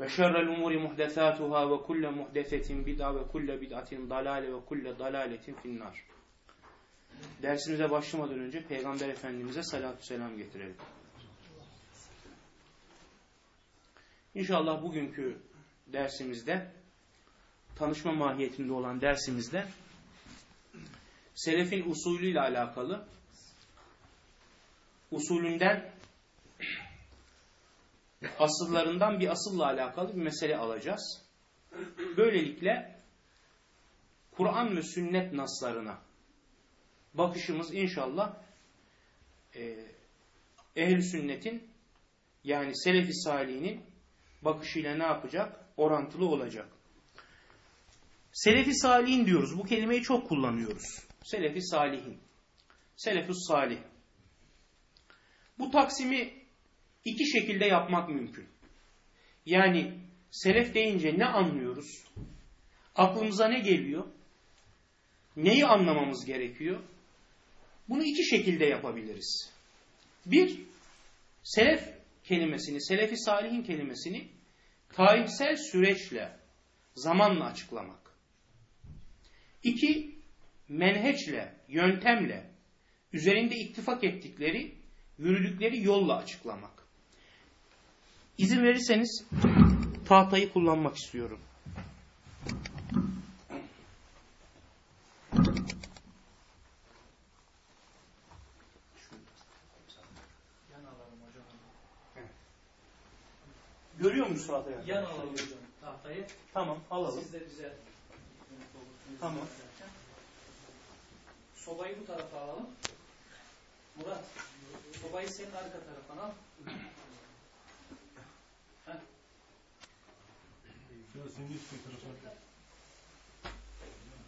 Ve şerrel umuri muhdesatuhâ ve kulle muhdesetin bid'a ve kulle bid'atin dalale ve kulle dalaletin finnar. Dersimize başlamadan önce Peygamber Efendimiz'e salatü selam getirelim. İnşallah bugünkü dersimizde, tanışma mahiyetinde olan dersimizde Selefin usulüyle alakalı usulünden asıllarından bir asılla alakalı bir mesele alacağız. Böylelikle Kur'an ve sünnet naslarına bakışımız inşallah e, ehl sünnetin yani selefi salihinin bakışıyla ne yapacak? Orantılı olacak. Selefi salihin diyoruz. Bu kelimeyi çok kullanıyoruz. Selefi salihin. Selefus salih. Bu taksimi iki şekilde yapmak mümkün. Yani selef deyince ne anlıyoruz? Aklımıza ne geliyor? Neyi anlamamız gerekiyor? Bunu iki şekilde yapabiliriz. Bir, selef kelimesini, selefi salihin kelimesini tarihsel süreçle, zamanla açıklamak. İki, menheçle, yöntemle, üzerinde ittifak ettikleri, yürüdükleri yolla açıklamak. İzin verirseniz tahtayı kullanmak istiyorum. Görüyor musunuz tahtayı? Yan alalım hocam tahtayı. Tamam alalım. Siz de bize Tamam. Sobayı bu tarafa alalım. Murat, sobayı senin arka tarafına al.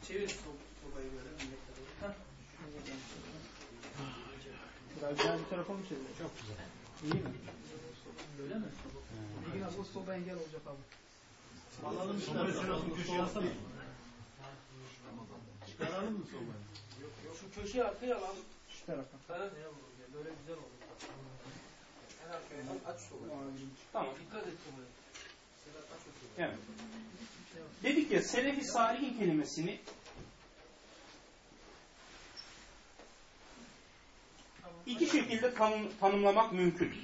Çevir so- sobayı böyle. daha bir tarafa mı çeviriyor? Çok güzel. İyi mi? Böyle mi? Yine bu soba engel olacak abi. Alalım işte. Çıkaralım mı sobayı? Şu köşeyi arkaya alalım. Şu tarafa. Ya? Böyle güzel olur. En arkaya aç sobayı. Tamam. Dikkat et sobayı. Evet. Dedik ya selefi salihin kelimesini iki şekilde tanım- tanımlamak mümkün.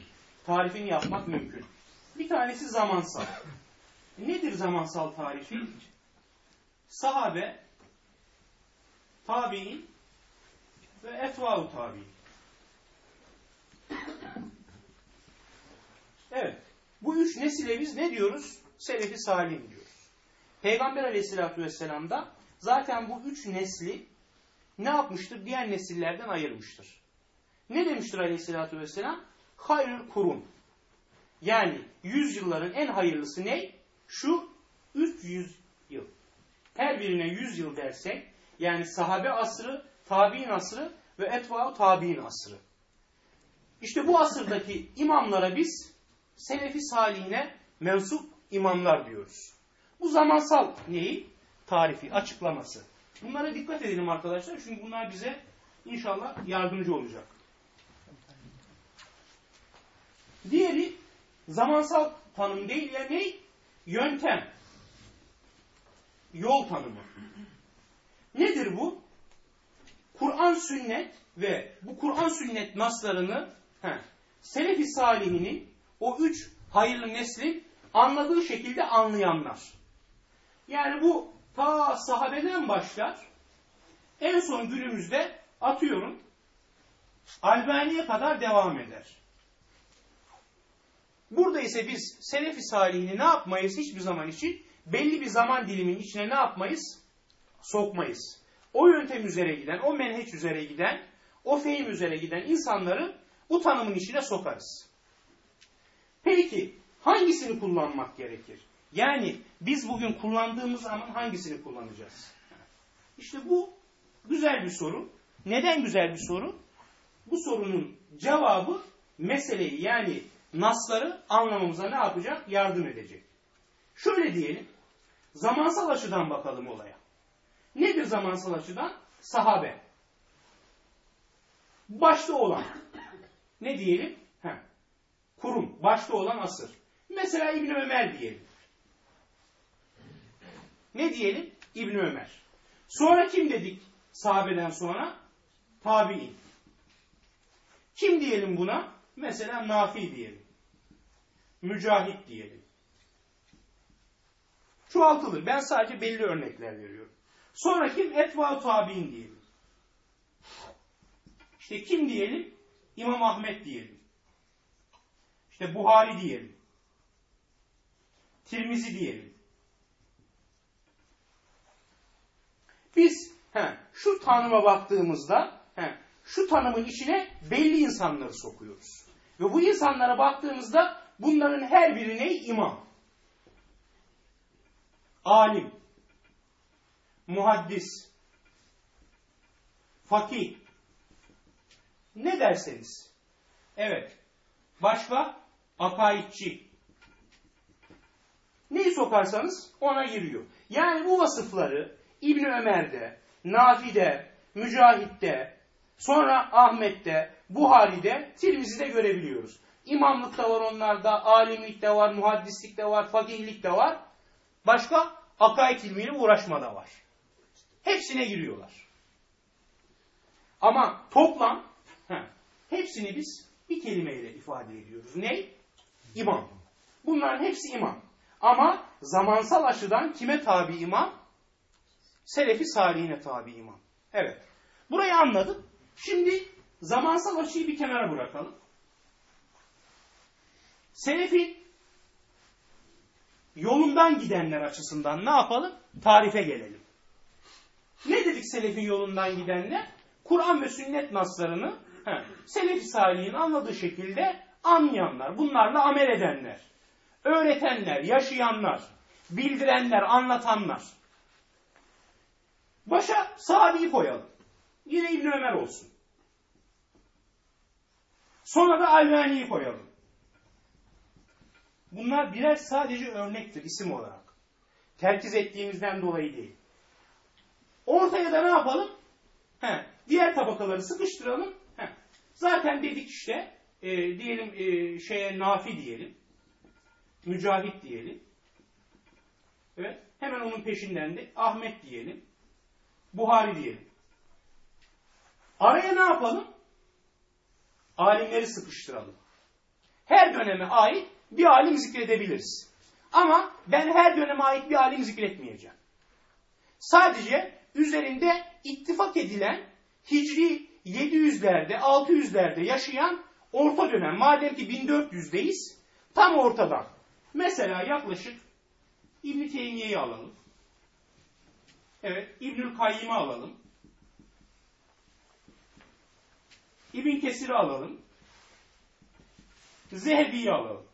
Tarifini yapmak mümkün. Bir tanesi zamansal. Nedir zamansal tarifi? Sahabe, tabi'in ve etva-u tabi'in. Evet. Bu üç nesile biz ne diyoruz? Selefi salim diyoruz. Peygamber aleyhissalatü vesselam da zaten bu üç nesli ne yapmıştır? Diğer nesillerden ayırmıştır. Ne demiştir aleyhissalatü vesselam? Hayrül kurum. Yani yüzyılların en hayırlısı ne? Şu 300 yıl. Her birine 100 yıl dersek yani sahabe asrı, tabi'in asrı ve etva tabi'in asrı. İşte bu asırdaki imamlara biz Selefi salihine mensup imamlar diyoruz. Bu zamansal neyi? Tarifi, açıklaması. Bunlara dikkat edelim arkadaşlar çünkü bunlar bize inşallah yardımcı olacak. Diğeri zamansal tanım değil ya ne? Yöntem. Yol tanımı. Nedir bu? Kur'an sünnet ve bu Kur'an sünnet naslarını he, Selefi salihinin o üç hayırlı neslin anladığı şekilde anlayanlar. Yani bu ta sahabeden başlar. En son günümüzde atıyorum Albani'ye kadar devam eder. Burada ise biz Selefi Salihini ne yapmayız hiçbir zaman için? Belli bir zaman dilimin içine ne yapmayız? Sokmayız. O yöntem üzere giden, o menheç üzere giden, o fehim üzere giden insanları bu tanımın içine sokarız. Peki hangisini kullanmak gerekir? Yani biz bugün kullandığımız zaman hangisini kullanacağız? İşte bu güzel bir soru. Neden güzel bir soru? Bu sorunun cevabı meseleyi yani nasları anlamamıza ne yapacak? Yardım edecek. Şöyle diyelim. Zamansal açıdan bakalım olaya. Nedir zamansal açıdan? Sahabe. Başta olan. Ne diyelim? Kurum. Başta olan asır. Mesela İbn Ömer diyelim. Ne diyelim? İbn Ömer. Sonra kim dedik sahabeden sonra? Tabi'in. Kim diyelim buna? Mesela Nafi diyelim. Mücahit diyelim. Çoğaltılır. Ben sadece belli örnekler veriyorum. Sonra kim? Etva tabi'in diyelim. İşte kim diyelim? İmam Ahmet diyelim. İşte Buhari diyelim. Tirmizi diyelim. Biz he, şu tanıma baktığımızda he, şu tanımın içine belli insanları sokuyoruz. Ve bu insanlara baktığımızda bunların her biri ne? İmam. Alim. Muhaddis. Fakih. Ne derseniz. Evet. Başka? Akaidçi. Neyi sokarsanız ona giriyor. Yani bu vasıfları İbni Ömer'de, Nafi'de, Mücahit'te, sonra Ahmet'te, Buhari'de, Tirmizi'de görebiliyoruz. İmamlık da var onlarda, alimlik de var, muhaddislik de var, fakihlik de var. Başka? Akaid ilmiyle uğraşma da var. Hepsine giriyorlar. Ama toplam heh, hepsini biz bir kelimeyle ifade ediyoruz. Ne? İmam. Bunların hepsi imam. Ama zamansal açıdan kime tabi imam? Selefi salihine tabi imam. Evet. Burayı anladık. Şimdi zamansal açıyı bir kenara bırakalım. Selefi yolundan gidenler açısından ne yapalım? Tarife gelelim. Ne dedik Selefin yolundan gidenler? Kur'an ve sünnet naslarını he, Selefi Salih'in anladığı şekilde anlayanlar, bunlarla amel edenler, öğretenler, yaşayanlar, bildirenler, anlatanlar. Başa sahabeyi koyalım. Yine İbn Ömer olsun. Sonra da Albani'yi koyalım. Bunlar birer sadece örnektir isim olarak. Terkiz ettiğimizden dolayı değil. Ortaya da ne yapalım? He, diğer tabakaları sıkıştıralım. He. Zaten dedik işte e, diyelim e, şeye Nafi diyelim. Mücahit diyelim. Evet. Hemen onun peşinden de Ahmet diyelim. Buhari diyelim. Araya ne yapalım? Alimleri sıkıştıralım. Her döneme ait bir alim zikredebiliriz. Ama ben her döneme ait bir alim zikretmeyeceğim. Sadece üzerinde ittifak edilen Hicri 700'lerde 600'lerde yaşayan orta dönem madem ki 1400'deyiz tam ortadan. Mesela yaklaşık İbn Teymiye'yi alalım. Evet, İbnül Kayyim'i alalım. İbn Kesir'i alalım. Zehebi'yi alalım.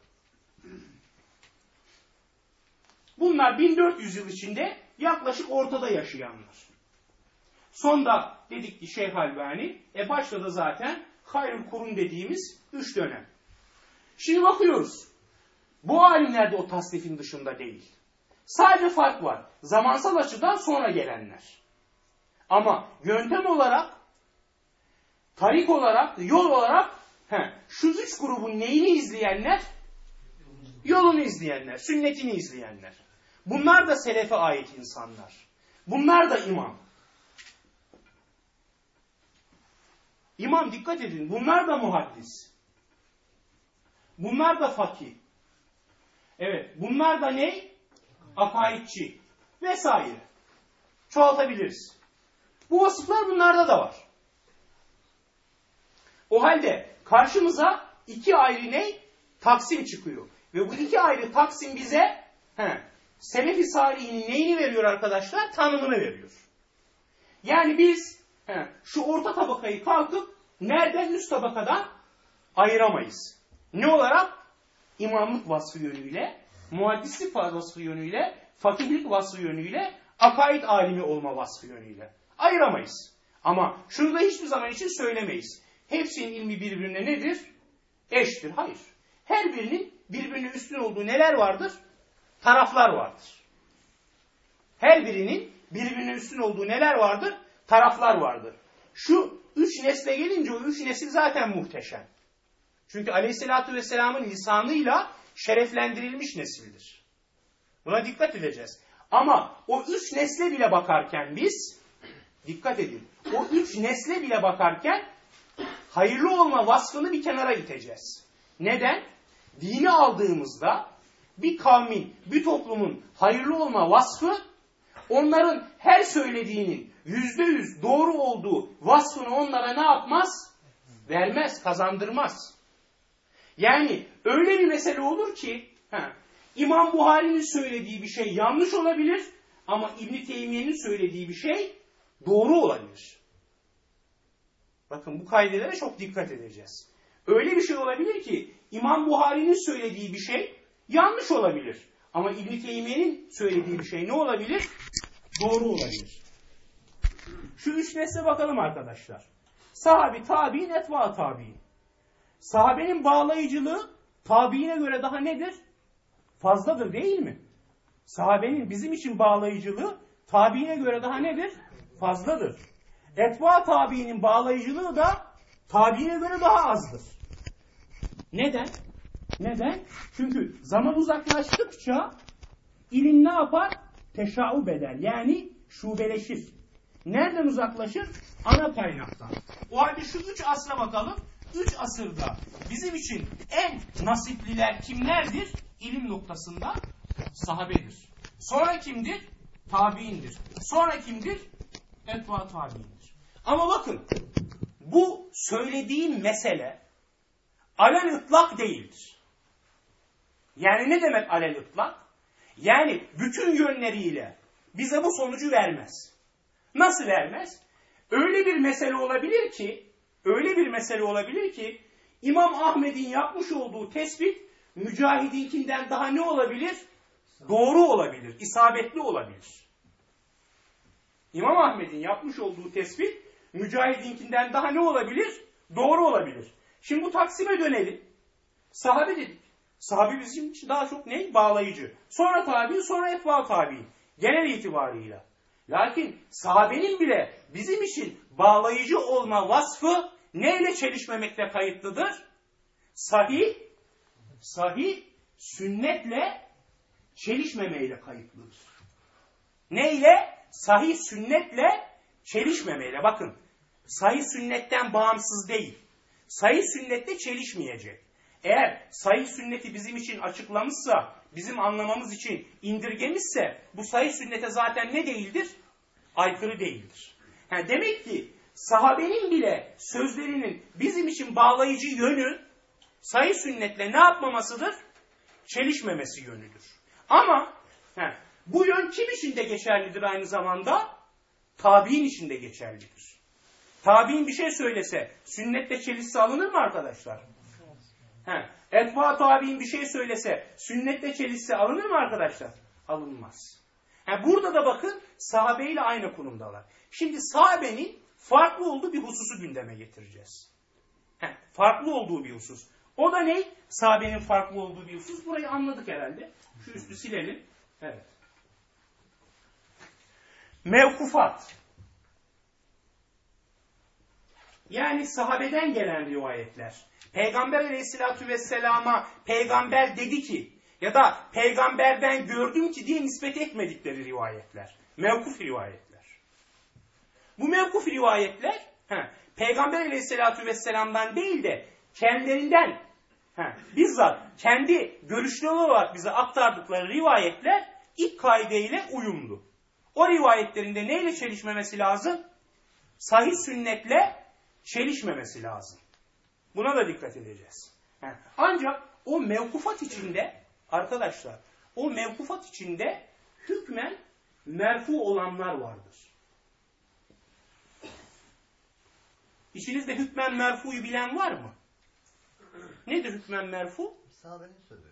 Bunlar 1400 yıl içinde yaklaşık ortada yaşayanlar. Sonda dedik ki Şeyh Albani, e başta da zaten Hayrül Kurun dediğimiz üç dönem. Şimdi bakıyoruz. Bu alimler de o tasnifin dışında değil. Sadece fark var. Zamansal açıdan sonra gelenler. Ama yöntem olarak, tarik olarak, yol olarak he, şu üç grubun neyini izleyenler? Yolunu izleyenler, sünnetini izleyenler. Bunlar da selefe ait insanlar. Bunlar da imam. İmam dikkat edin. Bunlar da muhaddis. Bunlar da fakih. Evet. Bunlar da ne? Akaidçi. vesaire. Çoğaltabiliriz. Bu vasıflar bunlarda da var. O halde karşımıza iki ayrı ne? Taksim çıkıyor. Ve bu iki ayrı taksim bize he, Selefi Salihinin neyini veriyor arkadaşlar? Tanımını veriyor. Yani biz he, şu orta tabakayı kalkıp nereden üst tabakadan ayıramayız. Ne olarak? İmamlık vasfı yönüyle, muhaddislik vasfı yönüyle, fakihlik vasfı yönüyle, akaid alimi olma vasfı yönüyle. Ayıramayız. Ama şunu da hiçbir zaman için söylemeyiz. Hepsinin ilmi birbirine nedir? Eştir. Hayır. Her birinin birbirine üstün olduğu neler vardır? Taraflar vardır. Her birinin birbirine üstün olduğu neler vardır? Taraflar vardır. Şu üç nesle gelince o üç nesil zaten muhteşem. Çünkü aleyhissalatü vesselamın lisanıyla şereflendirilmiş nesildir. Buna dikkat edeceğiz. Ama o üç nesle bile bakarken biz, dikkat edin, o üç nesle bile bakarken hayırlı olma vasfını bir kenara iteceğiz. Neden? Dini aldığımızda bir kavmin, bir toplumun hayırlı olma vasfı onların her söylediğinin yüzde yüz doğru olduğu vasfını onlara ne yapmaz? Vermez, kazandırmaz. Yani öyle bir mesele olur ki he, İmam Buhari'nin söylediği bir şey yanlış olabilir ama İbn Teymiye'nin söylediği bir şey doğru olabilir. Bakın bu kaidelere çok dikkat edeceğiz. Öyle bir şey olabilir ki İmam Buhari'nin söylediği bir şey yanlış olabilir. Ama İbn Teymiye'nin söylediği bir şey ne olabilir? Doğru olabilir. Şu üç nesle bakalım arkadaşlar. Sahabi, tabi'in, etva tabi'in. Sahabenin bağlayıcılığı tabiine göre daha nedir? Fazladır değil mi? Sahabenin bizim için bağlayıcılığı tabiine göre daha nedir? Fazladır. Etva tabiinin bağlayıcılığı da tabiine göre daha azdır. Neden? Neden? Çünkü zaman uzaklaştıkça ilim ne yapar? Teşaub eder. Yani şubeleşir. Nereden uzaklaşır? Ana kaynaktan. O halde şu üç asra bakalım. Üç asırda bizim için en nasipliler kimlerdir? İlim noktasında sahabedir. Sonra kimdir? Tabiindir. Sonra kimdir? Etva tabiindir. Ama bakın bu söylediğim mesele alel ıtlak değildir. Yani ne demek alel ıtlak? Yani bütün yönleriyle bize bu sonucu vermez. Nasıl vermez? Öyle bir mesele olabilir ki, öyle bir mesele olabilir ki İmam Ahmet'in yapmış olduğu tespit mücahidinkinden daha ne olabilir? Doğru olabilir, isabetli olabilir. İmam Ahmet'in yapmış olduğu tespit mücahidinkinden daha ne olabilir? Doğru olabilir. Şimdi bu Taksim'e dönelim. Sahabe dedik. Sahabe bizim için daha çok ne? Bağlayıcı. Sonra tabi, sonra etva tabi. Genel itibarıyla. Lakin sahabenin bile bizim için bağlayıcı olma vasfı neyle çelişmemekle kayıtlıdır? Sahih, sahih, sünnetle çelişmemeyle kayıtlıdır. Neyle? Sahih sünnetle çelişmemeyle. Bakın, sahih sünnetten bağımsız değil. Sahih sünnette çelişmeyecek. Eğer sahih sünneti bizim için açıklamışsa, bizim anlamamız için indirgemişse bu sahih sünnete zaten ne değildir? Aykırı değildir. Yani demek ki sahabenin bile sözlerinin bizim için bağlayıcı yönü sahih sünnetle ne yapmamasıdır? Çelişmemesi yönüdür. Ama he, bu yön kim için de geçerlidir aynı zamanda? Tabi'in için de geçerlidir. Tabi'in bir şey söylese sünnetle çelişse alınır mı arkadaşlar? He. Etba tabi'in bir şey söylese sünnetle çelişse alınır mı arkadaşlar? Alınmaz. He, burada da bakın sahabeyle aynı konumdalar. Şimdi sahabenin farklı olduğu bir hususu gündeme getireceğiz. He, farklı olduğu bir husus. O da ne? Sahabenin farklı olduğu bir husus. Burayı anladık herhalde. Şu üstü silelim. Evet. Mevkufat. Yani sahabeden gelen rivayetler. Peygamber aleyhissalatü vesselama peygamber dedi ki ya da peygamberden gördüm ki diye nispet etmedikleri rivayetler. Mevkuf rivayetler. Bu mevkuf rivayetler he, peygamber aleyhissalatü vesselamdan değil de kendilerinden he, bizzat kendi görüşleri olarak bize aktardıkları rivayetler ilk kaideyle uyumlu. O rivayetlerinde neyle çelişmemesi lazım? Sahih sünnetle çelişmemesi lazım. Buna da dikkat edeceğiz. Ancak o mevkufat içinde arkadaşlar o mevkufat içinde hükmen merfu olanlar vardır. İçinizde hükmen merfuyu bilen var mı? Nedir hükmen merfu? Sahabenin sözü.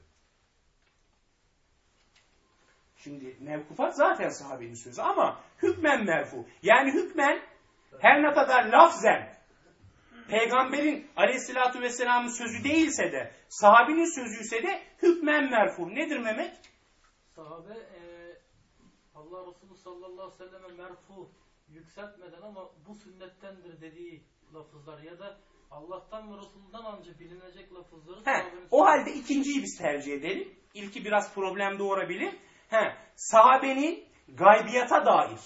Şimdi mevkufat zaten sahabenin sözü ama hükmen merfu. Yani hükmen her ne kadar lafzen peygamberin aleyhissalatü vesselamın sözü değilse de sahabenin sözüyse de hükmen merfu. Nedir Mehmet? Sahabe e, Allah Resulü sallallahu aleyhi ve selleme merfu yükseltmeden ama bu sünnettendir dediği lafızlar ya da Allah'tan ve Resul'dan anca bilinecek lafızları He, o halde ikinciyi biz tercih edelim. İlki biraz problem doğurabilir. He, sahabenin gaybiyata dair.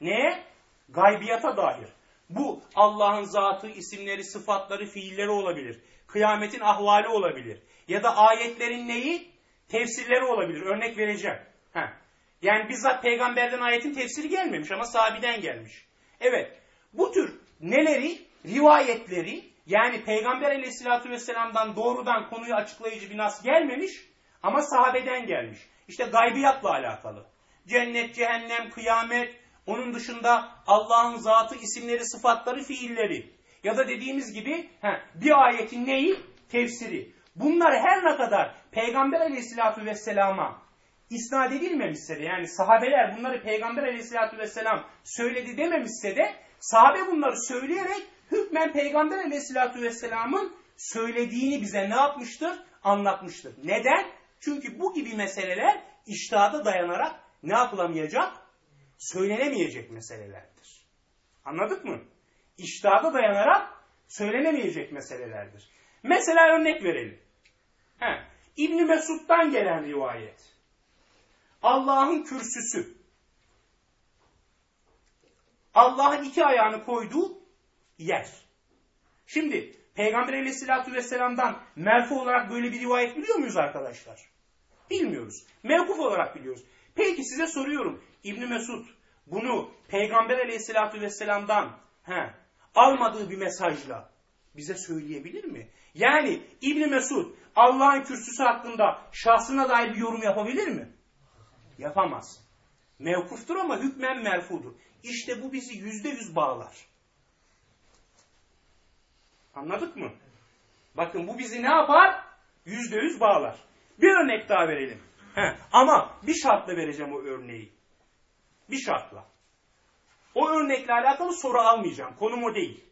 Neye? Gaybiyata dair. Bu Allah'ın zatı, isimleri, sıfatları, fiilleri olabilir. Kıyametin ahvali olabilir. Ya da ayetlerin neyi? Tefsirleri olabilir. Örnek vereceğim. He. Yani bizzat peygamberden ayetin tefsiri gelmemiş ama sahabeden gelmiş. Evet. Bu tür neleri? Rivayetleri yani Peygamber aleyhissalatü vesselam'dan doğrudan konuyu açıklayıcı bir nas gelmemiş ama sahabeden gelmiş. İşte gaybiyatla alakalı. Cennet, cehennem, kıyamet, onun dışında Allah'ın zatı, isimleri, sıfatları, fiilleri. Ya da dediğimiz gibi he, bir ayetin neyi? Tefsiri. Bunlar her ne kadar Peygamber aleyhissalatü vesselama isnat edilmemişse de yani sahabeler bunları Peygamber aleyhissalatü vesselam söyledi dememişse de sahabe bunları söyleyerek hükmen Peygamber aleyhissalatü vesselamın söylediğini bize ne yapmıştır? Anlatmıştır. Neden? Çünkü bu gibi meseleler iştihada dayanarak ne yapılamayacak? Söylenemeyecek meselelerdir. Anladık mı? İştihada dayanarak söylenemeyecek meselelerdir. Mesela örnek verelim. He, İbni Mesud'dan gelen rivayet. Allah'ın kürsüsü. Allah'ın iki ayağını koyduğu yer. Şimdi Peygamber aleyhissalatü vesselam'dan merfu olarak böyle bir rivayet biliyor muyuz arkadaşlar? Bilmiyoruz. Mevkuf olarak biliyoruz. Peki size soruyorum. İbni Mesud bunu Peygamber aleyhissalatü vesselam'dan he, almadığı bir mesajla bize söyleyebilir mi? Yani İbni Mesud Allah'ın kürsüsü hakkında şahsına dair bir yorum yapabilir mi? Yapamaz. Mevkuftur ama hükmen merfudur. İşte bu bizi yüzde yüz bağlar. Anladık mı? Bakın bu bizi ne yapar? Yüzde yüz bağlar. Bir örnek daha verelim. Heh, ama bir şartla vereceğim o örneği. Bir şartla. O örnekle alakalı soru almayacağım. Konum o değil.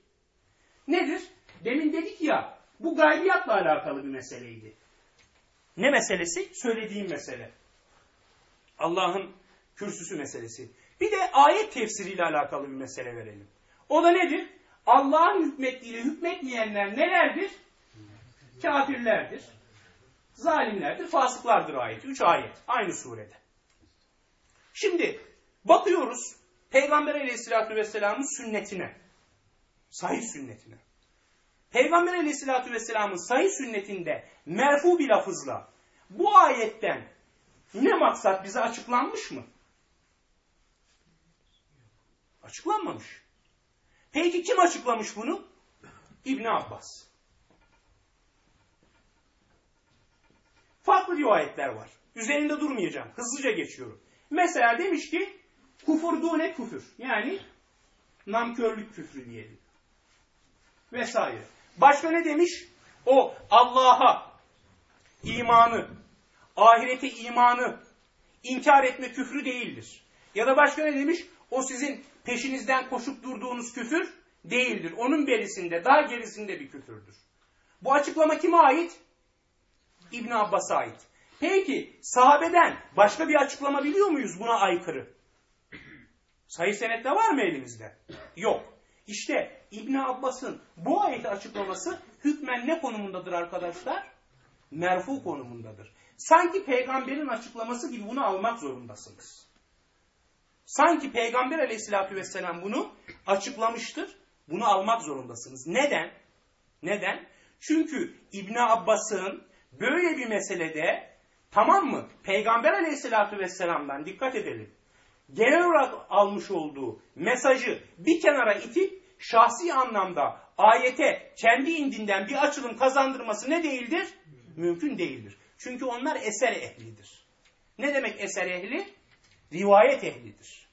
Nedir? Demin dedik ya bu gaybiyatla alakalı bir meseleydi. Ne meselesi? Söylediğim mesele. Allah'ın kürsüsü meselesi. Bir de ayet tefsiriyle alakalı bir mesele verelim. O da nedir? Allah'ın hükmettiğiyle hükmetmeyenler nelerdir? Kafirlerdir. Zalimlerdir, fasıklardır ayet. Üç ayet. Aynı surede. Şimdi bakıyoruz Peygamber aleyhissalatü vesselamın sünnetine. Sahih sünnetine. Peygamber aleyhissalatü vesselamın sahih sünnetinde merfu bir lafızla bu ayetten ne maksat bize açıklanmış mı? Açıklanmamış. Peki kim açıklamış bunu? İbn Abbas. Farklı rivayetler var. Üzerinde durmayacağım. Hızlıca geçiyorum. Mesela demiş ki kufur ne küfür. Yani namkörlük küfrü diyelim. Vesaire. Başka ne demiş? O Allah'a imanı, ahirete imanı inkar etme küfrü değildir. Ya da başka ne demiş? O sizin peşinizden koşup durduğunuz küfür değildir. Onun berisinde, daha gerisinde bir küfürdür. Bu açıklama kime ait? İbn Abbas'a ait. Peki sahabeden başka bir açıklama biliyor muyuz buna aykırı? Sayı senette var mı elimizde? Yok. İşte İbn Abbas'ın bu ayeti açıklaması hükmen ne konumundadır arkadaşlar? Merfu konumundadır. Sanki peygamberin açıklaması gibi bunu almak zorundasınız. Sanki peygamber aleyhissalatü vesselam bunu açıklamıştır. Bunu almak zorundasınız. Neden? Neden? Çünkü İbn Abbas'ın böyle bir meselede Tamam mı? Peygamber aleyhissalatü vesselam'dan dikkat edelim. Genel olarak almış olduğu mesajı bir kenara itip şahsi anlamda ayete kendi indinden bir açılım kazandırması ne değildir? Mümkün değildir. Çünkü onlar eser ehlidir. Ne demek eser ehli? Rivayet ehlidir.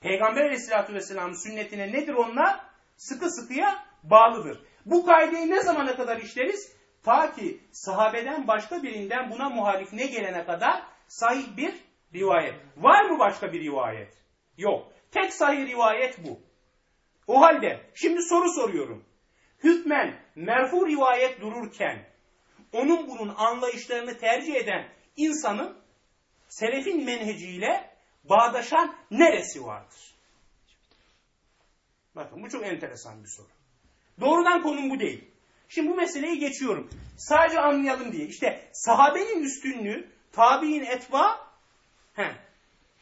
Peygamber aleyhissalatü vesselamın sünnetine nedir onlar? Sıkı sıkıya bağlıdır. Bu kaideyi ne zamana kadar işleriz? Ta ki sahabeden başka birinden buna muhalif ne gelene kadar sahih bir rivayet. Var mı başka bir rivayet? Yok. Tek sahih rivayet bu. O halde şimdi soru soruyorum. Hükmen merfu rivayet dururken onun bunun anlayışlarını tercih eden insanın selefin menheciyle bağdaşan neresi vardır? Bakın bu çok enteresan bir soru. Doğrudan konum bu değil. Şimdi bu meseleyi geçiyorum. Sadece anlayalım diye. İşte sahabenin üstünlüğü, tabi'in etba, he,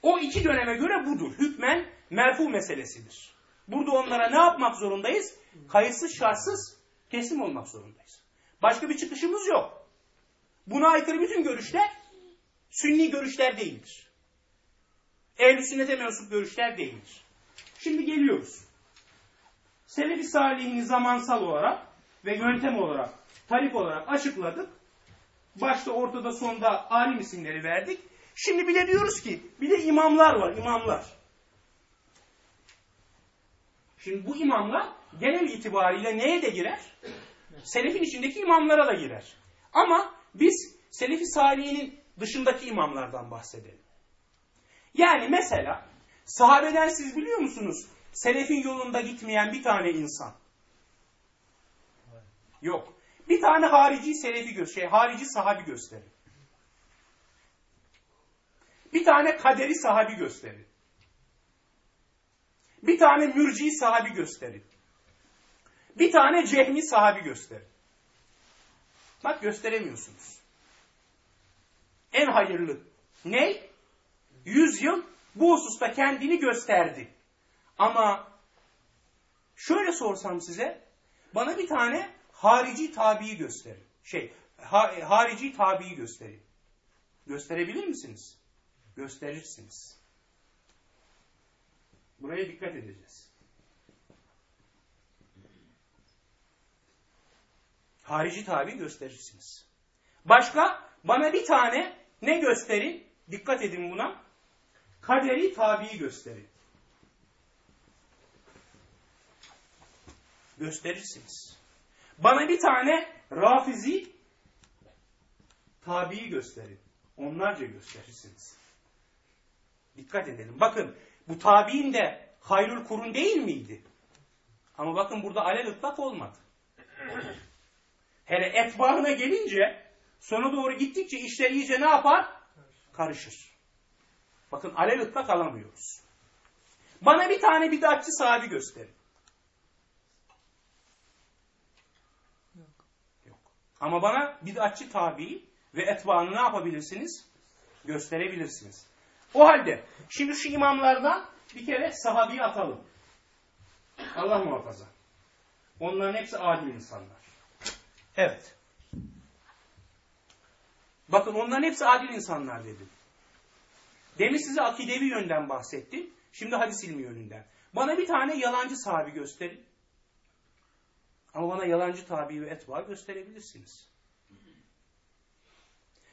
o iki döneme göre budur. Hükmen merfu meselesidir. Burada onlara ne yapmak zorundayız? Kayıtsız şartsız teslim olmak zorundayız. Başka bir çıkışımız yok. Buna aykırı bütün görüşler sünni görüşler değildir. Ehl-i sünnete mensup görüşler değildir. Şimdi geliyoruz. Selefi salihini zamansal olarak ve yöntem olarak, tarif olarak açıkladık. Başta ortada sonda alim isimleri verdik. Şimdi bir de diyoruz ki bir de imamlar var, imamlar. Şimdi bu imamlar genel itibariyle neye de girer? Selefin içindeki imamlara da girer. Ama biz Selefi Salihinin dışındaki imamlardan bahsedelim. Yani mesela sahabeden siz biliyor musunuz? Selefin yolunda gitmeyen bir tane insan. Yok. Bir tane harici selefi gö şey, harici sahabi gösterin. Bir tane kaderi sahabi gösterin. Bir tane mürci sahabi gösterin. Bir tane cehmi sahabi gösterin. Bak gösteremiyorsunuz. En hayırlı. Ne? Yüz yıl bu hususta kendini gösterdi. Ama şöyle sorsam size, bana bir tane harici tabiyi gösterin. Şey, ha, harici tabiyi gösterin. Gösterebilir misiniz? Gösterirsiniz. Buraya dikkat edeceğiz. Harici tabi gösterirsiniz. Başka bana bir tane ne gösterin? Dikkat edin buna. Kaderi tabiyi gösterin. Gösterirsiniz. Bana bir tane rafizi tabiyi gösterin. Onlarca gösterirsiniz. Dikkat edelim. Bakın bu tabi'in de hayrül kurun değil miydi? Ama bakın burada alel ıtlak olmadı. Hele etbahına gelince sona doğru gittikçe işler iyice ne yapar? Karışır. Bakın alel ıtlak alamıyoruz. Bana bir tane bidatçı sahibi gösterin. Yok. Ama bana bidatçı tabi ve etbaını ne yapabilirsiniz? Gösterebilirsiniz. O halde şimdi şu imamlardan bir kere sahabiyi atalım. Allah muhafaza. Onların hepsi adil insanlar. Evet. Bakın onların hepsi adil insanlar dedim. Demin size akidevi yönden bahsettim. Şimdi hadis ilmi yönünden. Bana bir tane yalancı sahabi gösterin. Ama bana yalancı tabi ve etba gösterebilirsiniz.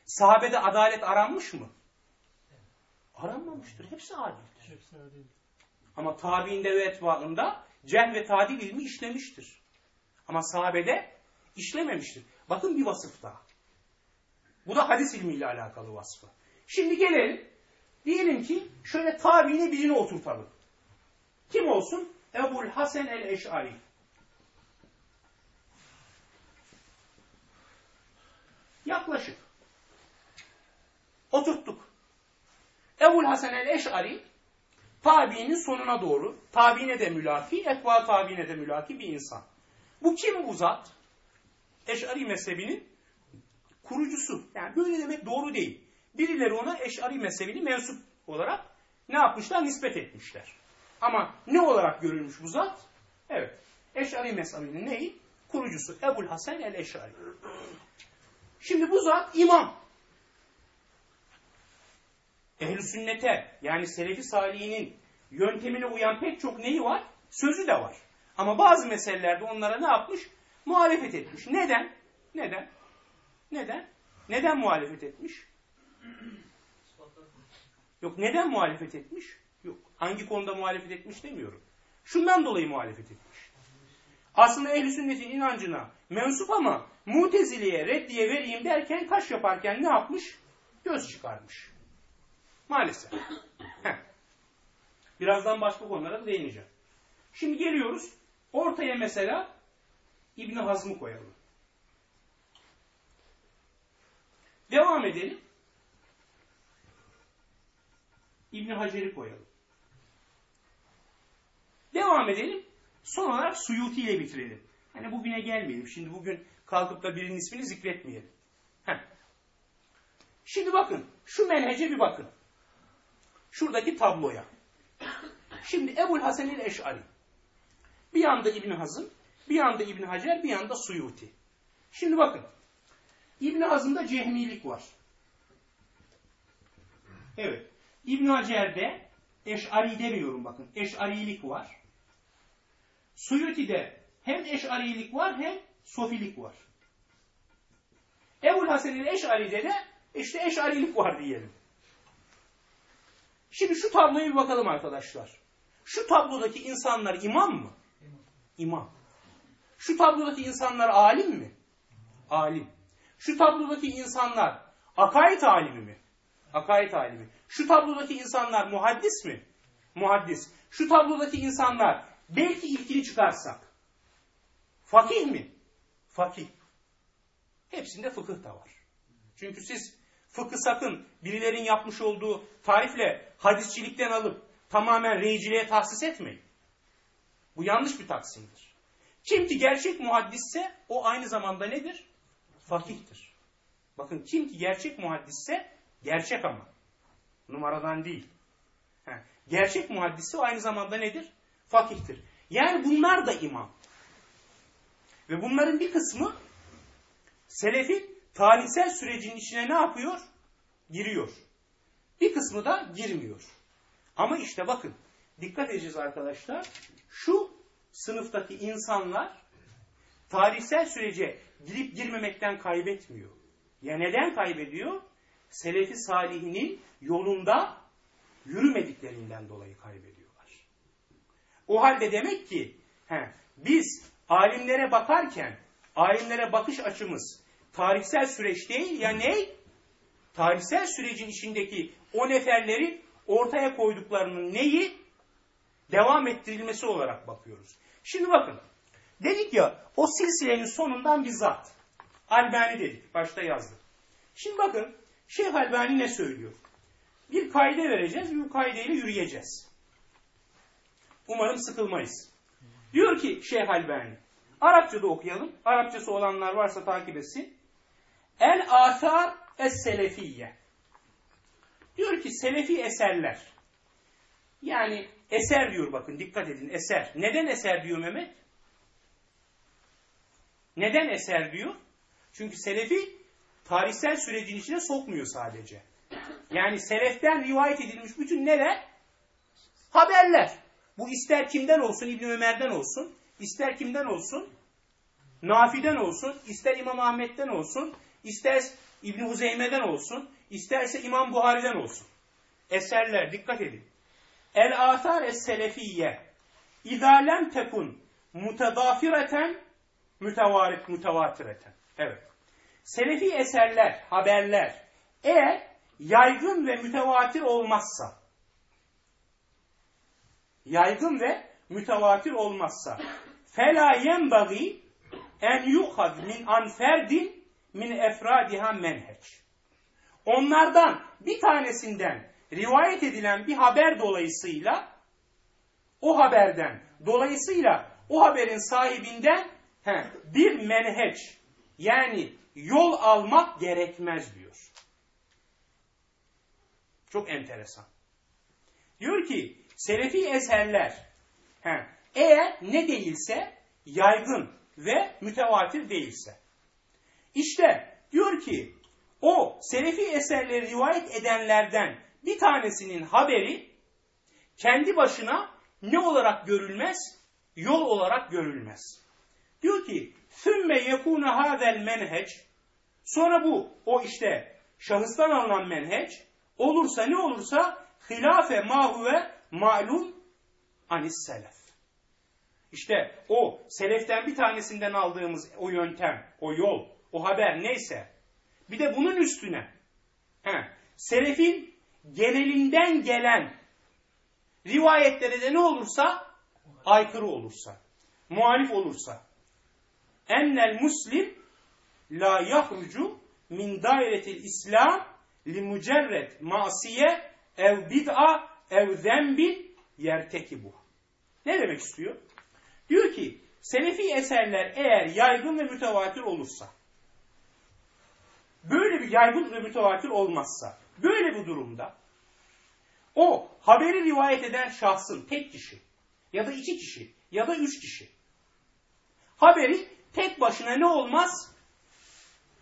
Sahabede adalet aranmış mı? Aranmamıştır. Hepsi adildir. Hepsi adil. Ama tabiinde ve etbaında ceh ve tadil ilmi işlemiştir. Ama sahabede işlememiştir. Bakın bir vasıf daha. Bu da hadis ilmiyle alakalı vasfı. Şimdi gelelim. Diyelim ki şöyle tabiine birini oturtalım. Kim olsun? Ebul Hasan el-Eş'ari. Yaklaşık. Oturttuk. Ebul Hasan el-Eş'ari tabiinin sonuna doğru, tabiine de mülaki, etba tabiine de mülaki bir insan. Bu kim bu zat? Eş'ari mezhebinin kurucusu. Yani böyle demek doğru değil. Birileri ona Eş'ari mezhebini mensup olarak ne yapmışlar? Nispet etmişler. Ama ne olarak görülmüş bu zat? Evet. Eş'ari mezhebinin neyi? Kurucusu. Ebul Hasan el-Eş'ari. Şimdi bu zat imam. Ehl-i sünnete yani selefi salihinin yöntemine uyan pek çok neyi var? Sözü de var. Ama bazı meselelerde onlara ne yapmış? Muhalefet etmiş. Neden? Neden? Neden? Neden muhalefet etmiş? Yok neden muhalefet etmiş? Yok. Hangi konuda muhalefet etmiş demiyorum. Şundan dolayı muhalefet etmiş. Aslında ehl sünnetin inancına mensup ama muteziliye reddiye vereyim derken kaş yaparken ne yapmış? Göz çıkarmış. Maalesef. Birazdan başka konulara da değineceğim. Şimdi geliyoruz. Ortaya mesela İbni Hazm'ı koyalım. Devam edelim. İbni Hacer'i koyalım. Devam edelim. Son olarak Suyuti ile bitirelim. Hani bugüne gelmeyelim. Şimdi bugün kalkıp da birinin ismini zikretmeyelim. Heh. Şimdi bakın. Şu menhece bir bakın. Şuradaki tabloya. Şimdi Ebul Hasan el Eş'ari. Bir yanda İbn Hazım, bir yanda İbn Hacer, bir yanda Suyuti. Şimdi bakın. İbn Hazım'da cehmilik var. Evet. İbn Hacer'de Eş'ari demiyorum bakın. Eş'arilik var. Suyuti'de hem Eş'arilik var hem Sofilik var. Ebul Hasan el Eş'ari'de de işte Eş'arilik var diyelim. Şimdi şu tabloya bir bakalım arkadaşlar. Şu tablodaki insanlar imam mı? İmam. Şu tablodaki insanlar alim mi? Alim. Şu tablodaki insanlar akaid alimi mi? Akaid alimi. Şu tablodaki insanlar muhaddis mi? Muhaddis. Şu tablodaki insanlar belki ilkini çıkarsak fakih mi? Fakih. Hepsinde fıkıh da var. Çünkü siz fıkı sakın birilerin yapmış olduğu tarifle hadisçilikten alıp tamamen reyciliğe tahsis etmeyin. Bu yanlış bir taksimdir. Kim ki gerçek muhaddisse o aynı zamanda nedir? Fakihtir. Bakın kim ki gerçek muhaddisse gerçek ama. Numaradan değil. Heh. Gerçek muhaddisi o aynı zamanda nedir? Fakihtir. Yani bunlar da imam. Ve bunların bir kısmı Selefi tarihsel sürecin içine ne yapıyor? Giriyor. Bir kısmı da girmiyor. Ama işte bakın dikkat edeceğiz arkadaşlar. Şu sınıftaki insanlar tarihsel sürece girip girmemekten kaybetmiyor. Ya neden kaybediyor? Selefi salihinin yolunda yürümediklerinden dolayı kaybediyorlar. O halde demek ki he, biz alimlere bakarken alimlere bakış açımız tarihsel süreç değil ya ne? Tarihsel sürecin içindeki o neferlerin ortaya koyduklarının neyi? Devam ettirilmesi olarak bakıyoruz. Şimdi bakın. Dedik ya o silsilenin sonundan bir zat. Albani dedik. Başta yazdık. Şimdi bakın Şeyh Albani ne söylüyor? Bir kaide vereceğiz. Bu kaideyle yürüyeceğiz. Umarım sıkılmayız. Diyor ki Şeyh Albani. Arapçada okuyalım. Arapçası olanlar varsa takip etsin. El athar es selefiye. Diyor ki selefi eserler. Yani eser diyor bakın dikkat edin eser. Neden eser diyor Mehmet? Neden eser diyor? Çünkü selefi tarihsel sürecin içine sokmuyor sadece. Yani seleften rivayet edilmiş bütün neler? Haberler. Bu ister kimden olsun, İbn Ömer'den olsun, ister kimden olsun, Nafi'den olsun, ister İmam Ahmet'ten olsun, ister İbn Huzeyme'den olsun, isterse İmam Buhari'den olsun. Eserler dikkat edin. El athar es selefiyye İzâ lem tekun mutedafireten mütevarit mütevatireten. Evet. Selefi eserler, haberler eğer yaygın ve mütevatir olmazsa yaygın ve mütevatir olmazsa fela yenbagi en yuhad min an ferdin min efradiha menheç. Onlardan bir tanesinden rivayet edilen bir haber dolayısıyla o haberden dolayısıyla o haberin sahibinden he, bir menheç yani yol almak gerekmez diyor. Çok enteresan. Diyor ki selefi eserler he, eğer ne değilse yaygın ve mütevatir değilse. İşte diyor ki o selefi eserleri rivayet edenlerden bir tanesinin haberi kendi başına ne olarak görülmez? Yol olarak görülmez. Diyor ki ثُمَّ يَكُونَ هَذَا الْمَنْهَجِ Sonra bu, o işte şahıstan alınan menheç olursa ne olursa hilafe mahuve ma'lum anis selef. İşte o seleften bir tanesinden aldığımız o yöntem, o yol, o haber neyse bir de bunun üstüne he, selefin genelinden gelen rivayetlere de ne olursa aykırı olursa, muhalif olursa ennel muslim la yahrucu min dairetil İslam li mucerred masiye ev bid'a ev zembin yerteki bu. Ne demek istiyor? Diyor ki selefi eserler eğer yaygın ve mütevatir olursa böyle bir yaygın ve mütevatir olmazsa böyle bir durumda o haberi rivayet eden şahsın tek kişi ya da iki kişi ya da üç kişi haberi tek başına ne olmaz?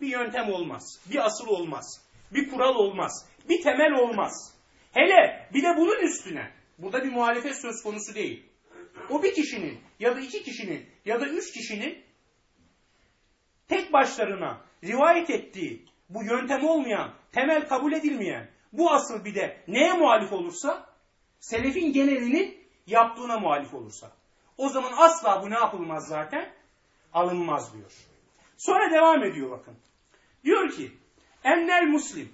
Bir yöntem olmaz. Bir asıl olmaz. Bir kural olmaz. Bir temel olmaz. Hele bir de bunun üstüne burada bir muhalefet söz konusu değil. O bir kişinin ya da iki kişinin ya da üç kişinin tek başlarına rivayet ettiği bu yöntem olmayan, temel kabul edilmeyen bu asıl bir de neye muhalif olursa selefin genelinin yaptığına muhalif olursa o zaman asla bu ne yapılmaz zaten? Alınmaz diyor. Sonra devam ediyor bakın. Diyor ki ennel muslim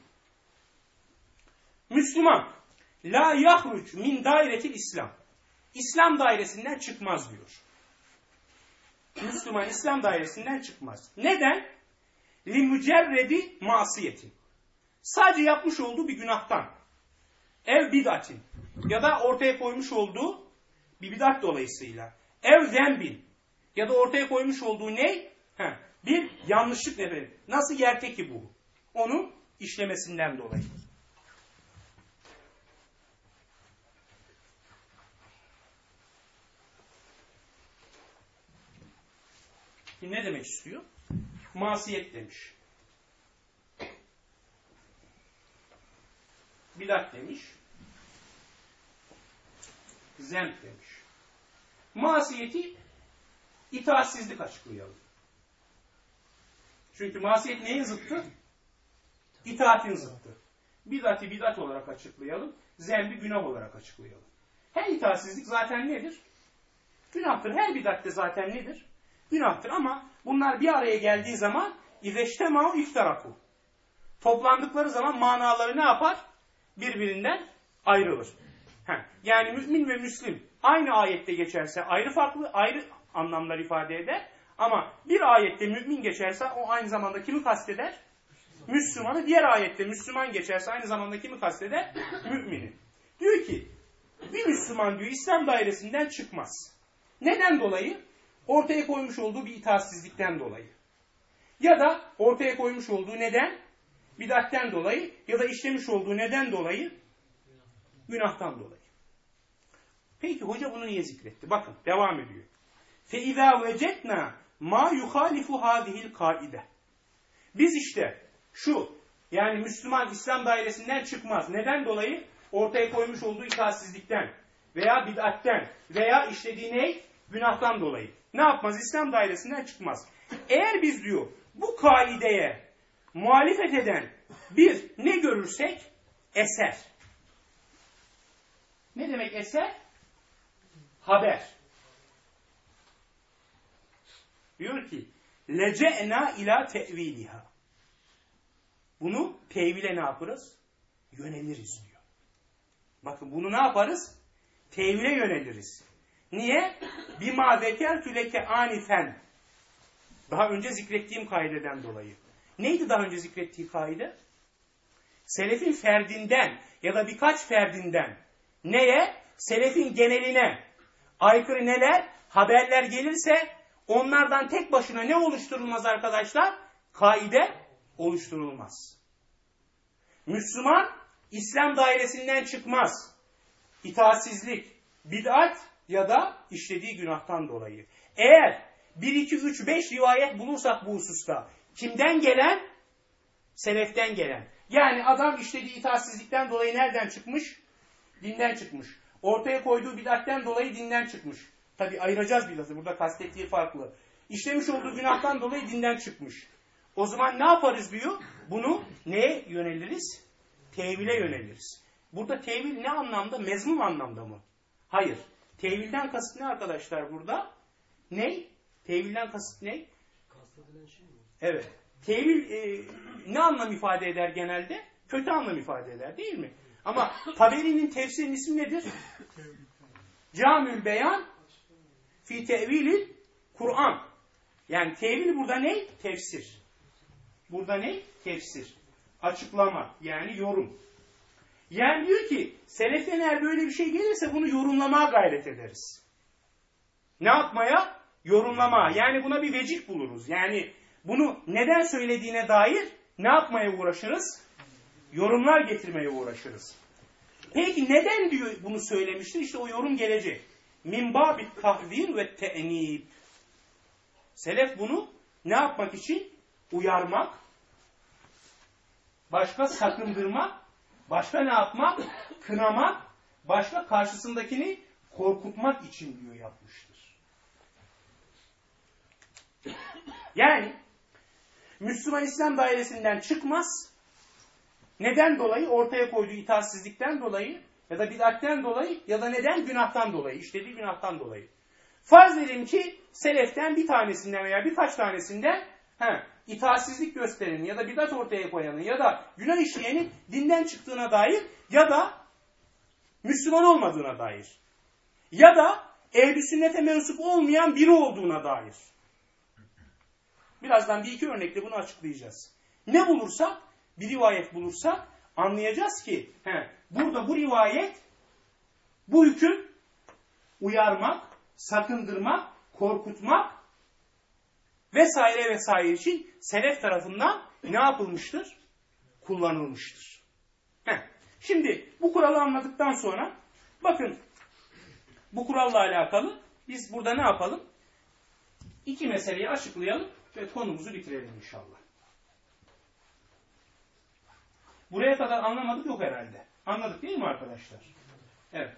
Müslüman la yahruc min dairetil İslam İslam dairesinden çıkmaz diyor. Müslüman İslam dairesinden çıkmaz. Neden? Li mücerredi masiyetin. Sadece yapmış olduğu bir günahtan. Ev bidatin. Ya da ortaya koymuş olduğu bir bidat dolayısıyla. Ev zembin. Ya da ortaya koymuş olduğu ne? Heh, bir yanlışlık nedeni. Nasıl yerteki bu? Onu işlemesinden dolayı. ne demek istiyor? Masiyet demiş. Bidat demiş. Zemp demiş. Masiyeti itaatsizlik açıklayalım. Çünkü masiyet neyin zıttı? İtaatin zıttı. Bidati bidat olarak açıklayalım. Zembi günah olarak açıklayalım. Her itaatsizlik zaten nedir? Günahtır. Her bidatte zaten nedir? Günahtır ama bunlar bir araya geldiği zaman izeştemau iftaraku. Toplandıkları zaman manaları ne yapar? Birbirinden ayrılır. Yani mümin ve müslim aynı ayette geçerse ayrı farklı ayrı anlamlar ifade eder. Ama bir ayette mümin geçerse o aynı zamanda kimi kasteder? Müslümanı. Diğer ayette Müslüman geçerse aynı zamanda kimi kasteder? Mümini. Diyor ki bir Müslüman diyor İslam dairesinden çıkmaz. Neden dolayı? Ortaya koymuş olduğu bir itaatsizlikten dolayı. Ya da ortaya koymuş olduğu neden? Bidatten dolayı ya da işlemiş olduğu neden dolayı? Günahtan dolayı. Peki hoca bunu niye zikretti? Bakın devam ediyor. فَاِذَا وَجَدْنَا ma yuhalifu hadihil kaide. Biz işte şu yani Müslüman İslam dairesinden çıkmaz. Neden dolayı? Ortaya koymuş olduğu itaatsizlikten veya bid'atten veya işlediği ne? Günahtan dolayı. Ne yapmaz? İslam dairesinden çıkmaz. Eğer biz diyor bu kaideye muhalefet eden bir ne görürsek eser. Ne demek eser? Haber. Diyor ki lece'na ila teviliha. Bunu tevile ne yaparız? Yöneliriz diyor. Bakın bunu ne yaparız? Tevile yöneliriz. Niye? Bima zekertü leke anifen. Daha önce zikrettiğim kaideden dolayı. Neydi daha önce zikrettiği kaide? Selefin ferdinden ya da birkaç ferdinden neye? Selefin geneline aykırı neler? Haberler gelirse onlardan tek başına ne oluşturulmaz arkadaşlar? Kaide oluşturulmaz. Müslüman İslam dairesinden çıkmaz. İtaatsizlik, bid'at ya da işlediği günahtan dolayı. Eğer 1, 2, 3, 5 rivayet bulursak bu hususta kimden gelen? Seleften gelen. Yani adam işlediği itaatsizlikten dolayı nereden çıkmış? Dinden çıkmış. Ortaya koyduğu bidatten dolayı dinden çıkmış. Tabi ayıracağız bidatı. Burada kastettiği farklı. İşlemiş olduğu günahtan dolayı dinden çıkmış. O zaman ne yaparız diyor? Bunu neye yöneliriz? Tevile yöneliriz. Burada tevil ne anlamda? Mezmum anlamda mı? Hayır. Tevilden kasıt ne arkadaşlar burada? Ne? Tevilden kasıt ne? Evet. Tevil e, ne anlam ifade eder genelde? Kötü anlam ifade eder değil mi? Ama Taberi'nin tefsirinin ismi nedir? Camül Beyan fi tevilil Kur'an. Yani tevil burada ne? Tefsir. Burada ne? Tefsir. Açıklama. Yani yorum. Yani diyor ki seleften eğer böyle bir şey gelirse bunu yorumlamaya gayret ederiz. Ne yapmaya? Yorumlama. Yani buna bir vecih buluruz. Yani bunu neden söylediğine dair ne yapmaya uğraşırız? Yorumlar getirmeye uğraşırız. Peki neden diyor bunu söylemiştir? İşte o yorum gelecek. Min babit tahzir ve te'nib. Selef bunu ne yapmak için? Uyarmak, başka sakındırmak, başka ne yapmak? Kınamak, başka karşısındakini korkutmak için diyor yapmıştır. Yani Müslüman İslam dairesinden çıkmaz. Neden dolayı? Ortaya koyduğu itaatsizlikten dolayı ya da bid'atten dolayı ya da neden? Günahtan dolayı. işlediği günahtan dolayı. Farz edelim ki seleften bir tanesinden veya birkaç tanesinden he, itaatsizlik gösterenin ya da bidat ortaya koyanın ya da günah işleyenin dinden çıktığına dair ya da Müslüman olmadığına dair ya da ehl sünnete mensup olmayan biri olduğuna dair. Birazdan bir iki örnekle bunu açıklayacağız. Ne bulursak, bir rivayet bulursak anlayacağız ki he, burada bu rivayet, bu hüküm uyarmak, sakındırmak, korkutmak vesaire vesaire için selef tarafından ne yapılmıştır? Kullanılmıştır. Heh. Şimdi bu kuralı anladıktan sonra bakın bu kuralla alakalı biz burada ne yapalım? İki meseleyi açıklayalım ve konumuzu bitirelim inşallah. Buraya kadar anlamadık yok herhalde. Anladık değil mi arkadaşlar? Evet.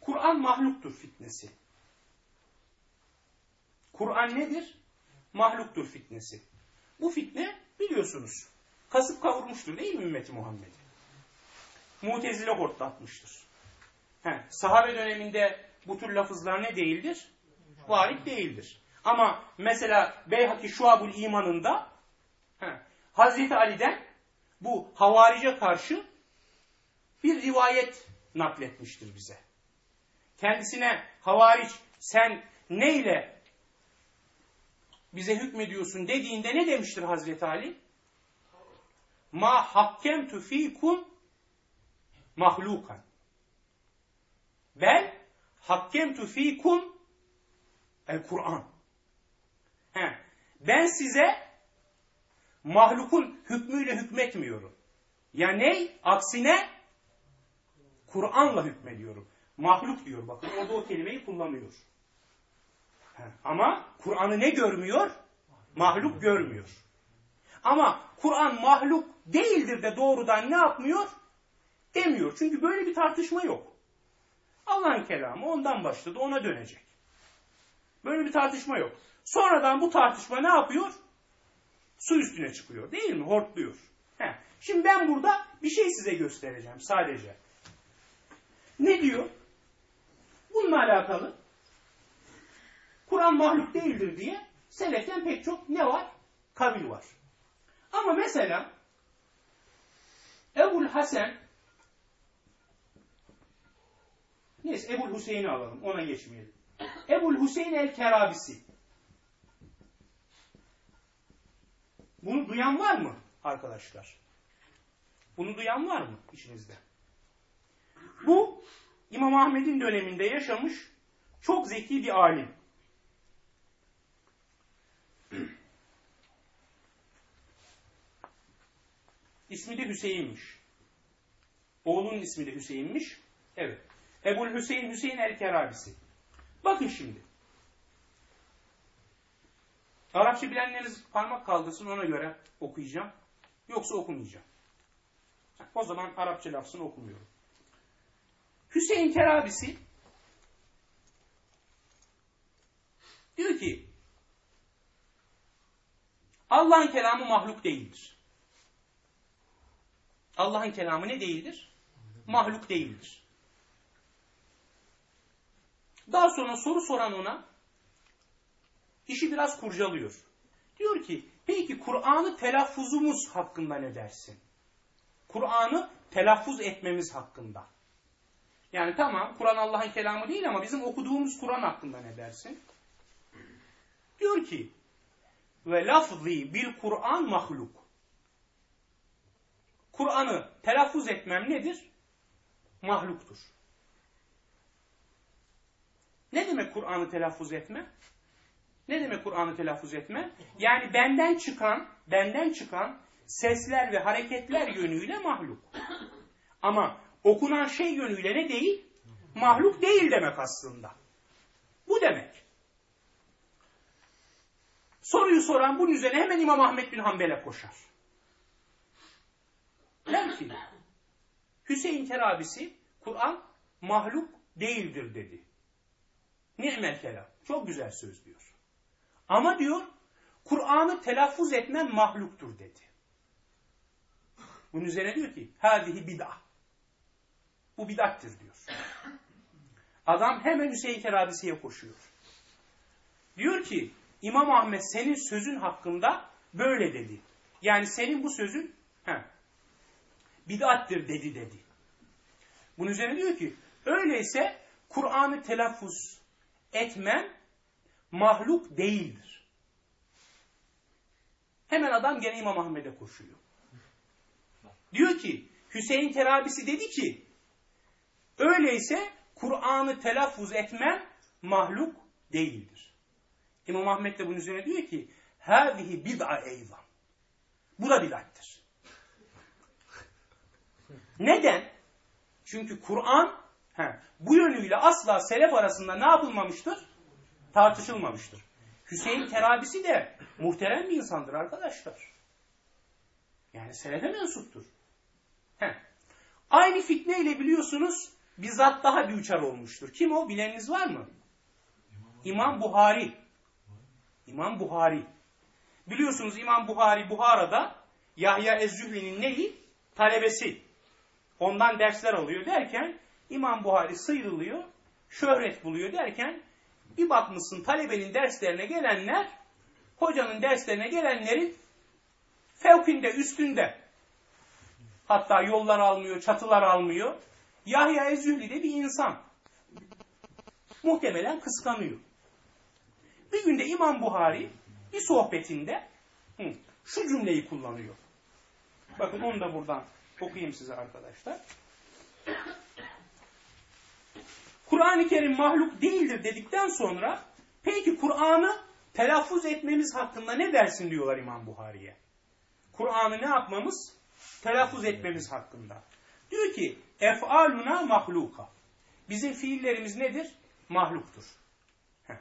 Kur'an mahluktur fitnesi. Kur'an nedir? Mahluktur fitnesi. Bu fitne biliyorsunuz kasıp kavurmuştur değil mi ümmeti Muhammed'i? Mutezile hortlatmıştır. He, sahabe döneminde bu tür lafızlar ne değildir? Varit değildir. Ama mesela Beyhaki Şuabul İman'ında he, Hazreti Ali'den bu havarice karşı bir rivayet nakletmiştir bize. Kendisine havariç sen neyle bize hükmediyorsun dediğinde ne demiştir Hazreti Ali? Ma hakkemtu fikum mahlukan. Bel hakkemtu fikum el Kur'an. Ben size mahlukun hükmüyle hükmetmiyorum. Ya ney? Aksine Kur'an'la hükmediyorum. Mahluk diyor bakın orada o kelimeyi kullanıyor. Ama Kur'an'ı ne görmüyor? Mahluk görmüyor. Ama Kur'an mahluk değildir de doğrudan ne yapmıyor? Demiyor. Çünkü böyle bir tartışma yok. Allah'ın kelamı ondan başladı ona dönecek. Böyle bir tartışma yok. Sonradan bu tartışma ne yapıyor? Su üstüne çıkıyor değil mi? Hortluyor. He. Şimdi ben burada bir şey size göstereceğim sadece. Ne diyor? Bununla alakalı Kur'an mahluk değildir diye seleften pek çok ne var? Kavil var. Ama mesela Ebul Hasan neyse Ebul Hüseyin'i alalım ona geçmeyelim. Ebul Hüseyin el-Kerabisi Bunu duyan var mı arkadaşlar? Bunu duyan var mı içinizde? Bu İmam Ahmet'in döneminde yaşamış çok zeki bir alim. İsmi de Hüseyin'miş. Oğlunun ismi de Hüseyin'miş. Evet. Ebul Hüseyin Hüseyin el-Kerabisi. Bakın şimdi. Arapça bilenleriniz parmak kaldırsın ona göre okuyacağım. Yoksa okumayacağım. O zaman Arapça lafzını okumuyorum. Hüseyin Kerabisi diyor ki Allah'ın kelamı mahluk değildir. Allah'ın kelamı ne değildir? Mahluk değildir. Daha sonra soru soran ona işi biraz kurcalıyor. Diyor ki peki Kur'an'ı telaffuzumuz hakkında ne dersin? Kur'an'ı telaffuz etmemiz hakkında. Yani tamam Kur'an Allah'ın kelamı değil ama bizim okuduğumuz Kur'an hakkında ne dersin? Diyor ki ve lafzi bil Kur'an mahluk. Kur'an'ı telaffuz etmem nedir? Mahluktur. Ne demek Kur'an'ı telaffuz etme? Ne demek Kur'an'ı telaffuz etme? Yani benden çıkan, benden çıkan sesler ve hareketler yönüyle mahluk. Ama okunan şey yönüyle ne değil? Mahluk değil demek aslında. Bu demek. Soruyu soran bunun üzerine hemen İmam Ahmet bin Hanbel'e koşar. Der ki, Hüseyin Kerabisi Kur'an mahluk değildir dedi. Ni'mel kelam. Çok güzel söz diyor. Ama diyor Kur'an'ı telaffuz etmen mahluktur dedi. Bunun üzerine diyor ki hadihi bid'a. Bu bid'attir diyor. Adam hemen Hüseyin Kerabisi'ye koşuyor. Diyor ki İmam Ahmet senin sözün hakkında böyle dedi. Yani senin bu sözün he, bid'attir dedi dedi. Bunun üzerine diyor ki öyleyse Kur'an'ı telaffuz etmen mahluk değildir. Hemen adam gene İmam Ahmet'e koşuyor. Diyor ki Hüseyin Kerabisi dedi ki öyleyse Kur'an'ı telaffuz etmen mahluk değildir. İmam Ahmet de bunun üzerine diyor ki hâzihi bid'a eyvan. Bu da bid'attir. Neden? Çünkü Kur'an bu yönüyle asla selef arasında ne yapılmamıştır? Tartışılmamıştır. Hüseyin Kerabisi de muhterem bir insandır arkadaşlar. Yani selefe mensuptur. Heh. Aynı fitneyle biliyorsunuz bizzat daha büyüçer olmuştur. Kim o? Bileniniz var mı? İmam Buhari. İmam Buhari. Biliyorsunuz İmam Buhari Buhara'da Yahya Ezzühli'nin neyi? Talebesi. Ondan dersler alıyor derken İmam Buhari sıyrılıyor, şöhret buluyor derken bir bakmışsın talebenin derslerine gelenler hocanın derslerine gelenlerin fevkinde, üstünde. Hatta yollar almıyor, çatılar almıyor. Yahya Ezzühli de bir insan. Muhtemelen kıskanıyor. Bir günde İmam Buhari bir sohbetinde şu cümleyi kullanıyor. Bakın onu da buradan okuyayım size arkadaşlar. Kur'an-ı Kerim mahluk değildir dedikten sonra peki Kur'an'ı telaffuz etmemiz hakkında ne dersin diyorlar İmam Buhari'ye. Kur'an'ı ne yapmamız? Telaffuz etmemiz hakkında. Diyor ki ef'aluna mahluka. Bizim fiillerimiz nedir? Mahluktur. Heh.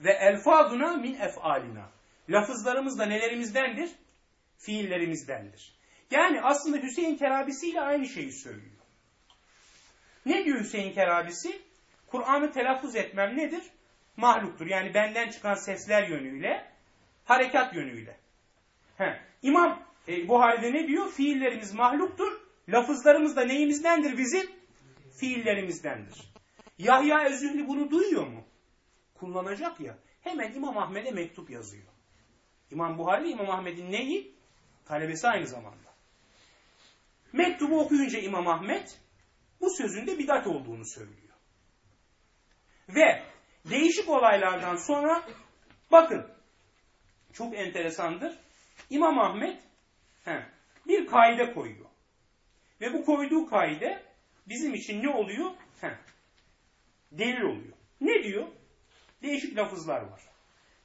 Ve elfazuna min ef'alina. Lafızlarımız da nelerimizdendir? Fiillerimizdendir. Yani aslında Hüseyin Kerabisi ile aynı şeyi söylüyor. Ne diyor Hüseyin Kerabisi? Kur'an'ı telaffuz etmem nedir? Mahluktur. Yani benden çıkan sesler yönüyle, harekat yönüyle. He. İmam e, Buhari'de ne diyor? Fiillerimiz mahluktur. Lafızlarımız da neyimizdendir bizim? Fiillerimizdendir. Yahya Özühli bunu duyuyor mu? Kullanacak ya. Hemen İmam Ahmet'e mektup yazıyor. İmam Buhari İmam Ahmet'in neyi? Talebesi aynı zamanda. Mektubu okuyunca İmam Ahmet bu sözün de bidat olduğunu söylüyor. Ve değişik olaylardan sonra bakın çok enteresandır. İmam Ahmet he, bir kaide koyuyor. Ve bu koyduğu kaide bizim için ne oluyor? He, delil oluyor. Ne diyor? Değişik lafızlar var.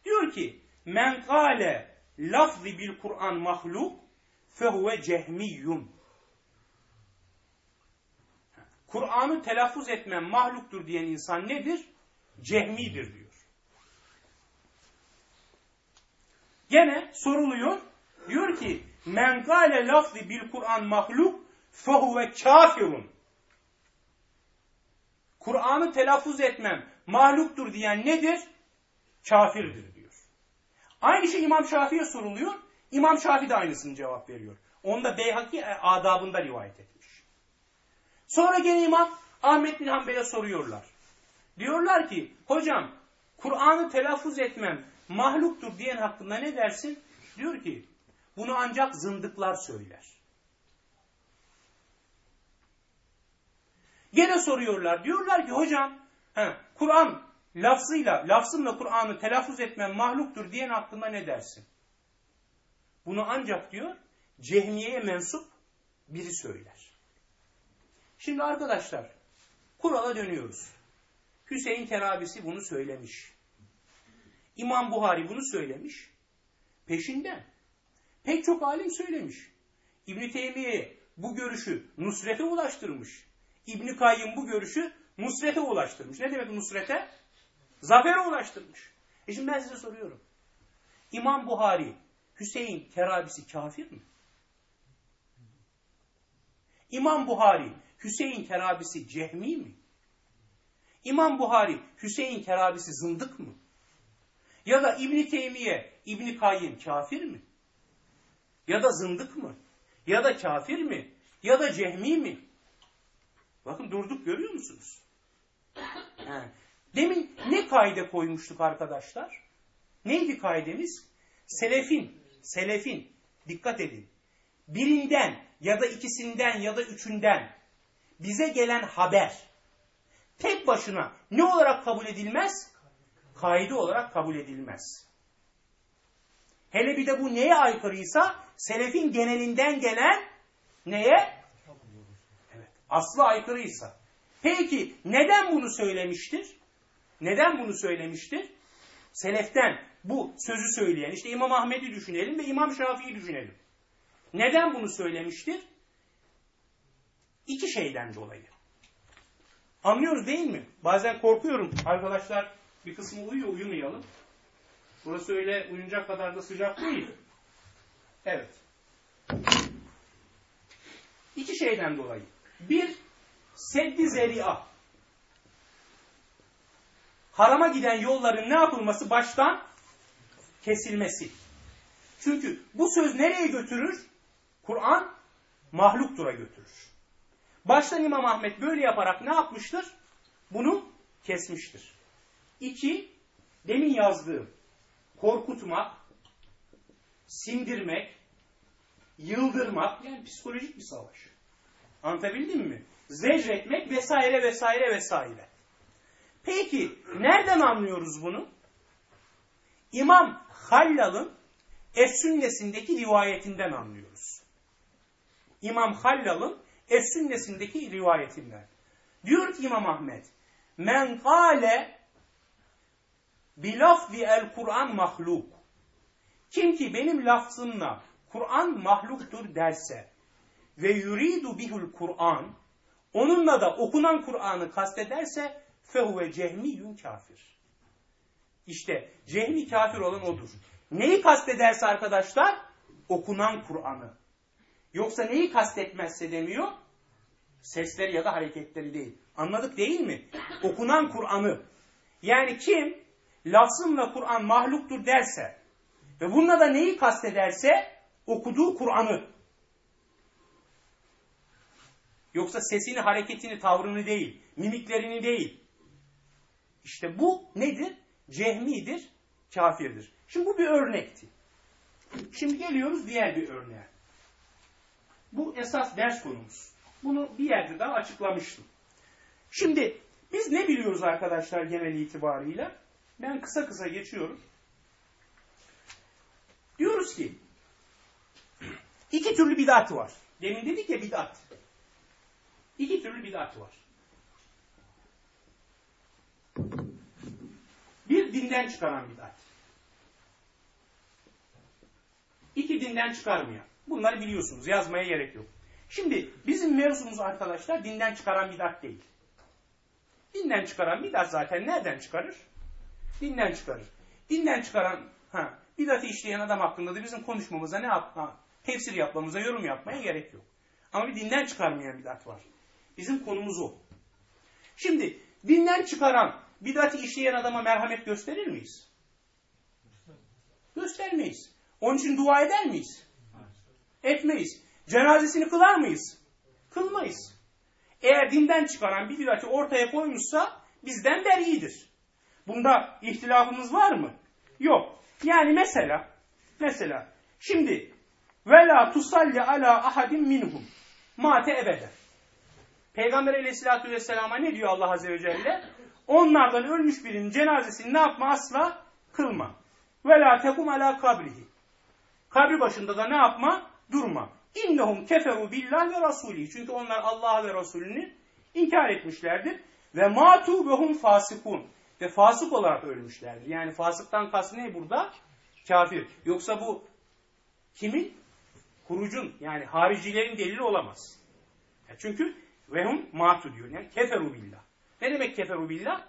Diyor ki men kâle lafzi bil Kur'an mahluk fehuve cehmiyyun. Kur'an'ı telaffuz etmeyen mahluktur diyen insan nedir? Cehmidir diyor. Gene soruluyor. Diyor ki men gale lafzi bil Kur'an mahluk fehuve kafirun. Kur'an'ı telaffuz etmem mahluktur diyen nedir? Kafirdir diyor. Aynı şey İmam Şafii'ye soruluyor. İmam Şafii de aynısını cevap veriyor. Onda Beyhaki adabında rivayet etmiş. Sonra gene İmam Ahmet bin Hanbel'e soruyorlar. Diyorlar ki hocam Kur'an'ı telaffuz etmem mahluktur diyen hakkında ne dersin? Diyor ki bunu ancak zındıklar söyler. Gene soruyorlar. Diyorlar ki hocam Kur'an lafzıyla, lafzımla Kur'an'ı telaffuz etmem mahluktur diyen hakkında ne dersin? Bunu ancak diyor cehmiyeye mensup biri söyler. Şimdi arkadaşlar kurala dönüyoruz. Hüseyin Kerabisi bunu söylemiş. İmam Buhari bunu söylemiş. Peşinden pek çok alim söylemiş. İbn Teymiye bu görüşü Nusret'e ulaştırmış. İbn Kayyım bu görüşü Nusret'e ulaştırmış. Ne demek Nusret'e? Zafer'e ulaştırmış. E şimdi ben size soruyorum. İmam Buhari, Hüseyin Kerabisi kafir mi? İmam Buhari, Hüseyin Kerabisi cehmi mi? İmam Buhari, Hüseyin Kerabisi zındık mı? Ya da İbni Teymiye, İbni Kayyim kafir mi? Ya da zındık mı? Ya da kafir mi? Ya da cehmi mi? Bakın durduk görüyor musunuz? He. Demin ne kaide koymuştuk arkadaşlar? Neydi kaidemiz? Selefin, selefin, dikkat edin. Birinden ya da ikisinden ya da üçünden bize gelen haber tek başına ne olarak kabul edilmez? Kaide olarak kabul edilmez. Hele bir de bu neye aykırıysa selefin genelinden gelen neye? Aslı aykırıysa. Peki neden bunu söylemiştir? Neden bunu söylemiştir? Seleften bu sözü söyleyen işte İmam Ahmet'i düşünelim ve İmam Şafii'yi düşünelim. Neden bunu söylemiştir? İki şeyden dolayı. Anlıyoruz değil mi? Bazen korkuyorum. Arkadaşlar bir kısmı uyuyor, uyumayalım. Burası öyle uyunacak kadar da sıcak değil. Evet. İki şeyden dolayı. Bir, seddi zeri'a. Harama giden yolların ne yapılması? Baştan kesilmesi. Çünkü bu söz nereye götürür? Kur'an mahluktura götürür. Baştan İmam Ahmet böyle yaparak ne yapmıştır? Bunu kesmiştir. İki, demin yazdığım korkutmak, sindirmek, yıldırmak yani psikolojik bir savaş. Anlatabildim mi? Zecretmek vesaire vesaire vesaire. Peki nereden anlıyoruz bunu? İmam Hallal'ın Es-Sünnesindeki rivayetinden anlıyoruz. İmam Hallal'ın Es-Sünnesindeki rivayetinden. Diyor ki İmam Ahmet, men kâle bilafzi el Kur'an mahluk. Kim ki benim lafzımla Kur'an mahluktur derse ve yuridu bihul Kur'an onunla da okunan Kur'an'ı kastederse fehuve cehmiyyun kafir. İşte cehmi kafir olan odur. Neyi kastederse arkadaşlar? Okunan Kur'an'ı. Yoksa neyi kastetmezse demiyor? Sesleri ya da hareketleri değil. Anladık değil mi? Okunan Kur'an'ı. Yani kim lafzımla Kur'an mahluktur derse ve bununla da neyi kastederse okuduğu Kur'an'ı. Yoksa sesini, hareketini, tavrını değil, mimiklerini değil. İşte bu nedir? Cehmidir, kafirdir. Şimdi bu bir örnekti. Şimdi geliyoruz diğer bir örneğe. Bu esas ders konumuz. Bunu bir yerde daha açıklamıştım. Şimdi biz ne biliyoruz arkadaşlar genel itibarıyla? Ben kısa kısa geçiyorum. Diyoruz ki iki türlü bidat var. Demin dedik ya bidat. İki türlü bidat var. Bir dinden çıkaran bidat. İki dinden çıkarmayan. Bunları biliyorsunuz. Yazmaya gerek yok. Şimdi bizim mevzumuz arkadaşlar dinden çıkaran bidat değil. Dinden çıkaran bidat zaten nereden çıkarır? Dinden çıkarır. Dinden çıkaran ha, bidatı işleyen adam hakkında da bizim konuşmamıza ne yapma, tefsir yapmamıza, yorum yapmaya gerek yok. Ama bir dinden çıkarmayan bidat var. Bizim konumuz o. Şimdi dinden çıkaran, bidatı işleyen adama merhamet gösterir miyiz? Göstermeyiz. Onun için dua eder miyiz? Etmeyiz. Cenazesini kılar mıyız? Kılmayız. Eğer dinden çıkaran bir bidatı ortaya koymuşsa bizden beridir. Bunda ihtilafımız var mı? Yok. Yani mesela mesela şimdi ve la tusalli ala ahadin minhum mate ebeden. Peygamber aleyhissalatü vesselama ne diyor Allah azze ve celle? Onlardan ölmüş birinin cenazesini ne yapma asla kılma. Ve la tekum ala kabrihi. Kabri başında da ne yapma? Durma. İnnehum keferu billah ve rasulihi. Çünkü onlar Allah ve Resulünü inkar etmişlerdir. Ve matu ve hum fasikun. Ve fasık olarak ölmüşlerdir. Yani fasıktan kastı ne burada? Kafir. Yoksa bu kimin? Kurucun yani haricilerin delili olamaz. Çünkü vehum matu diyor. Yani keferu billah. Ne demek keferu billah?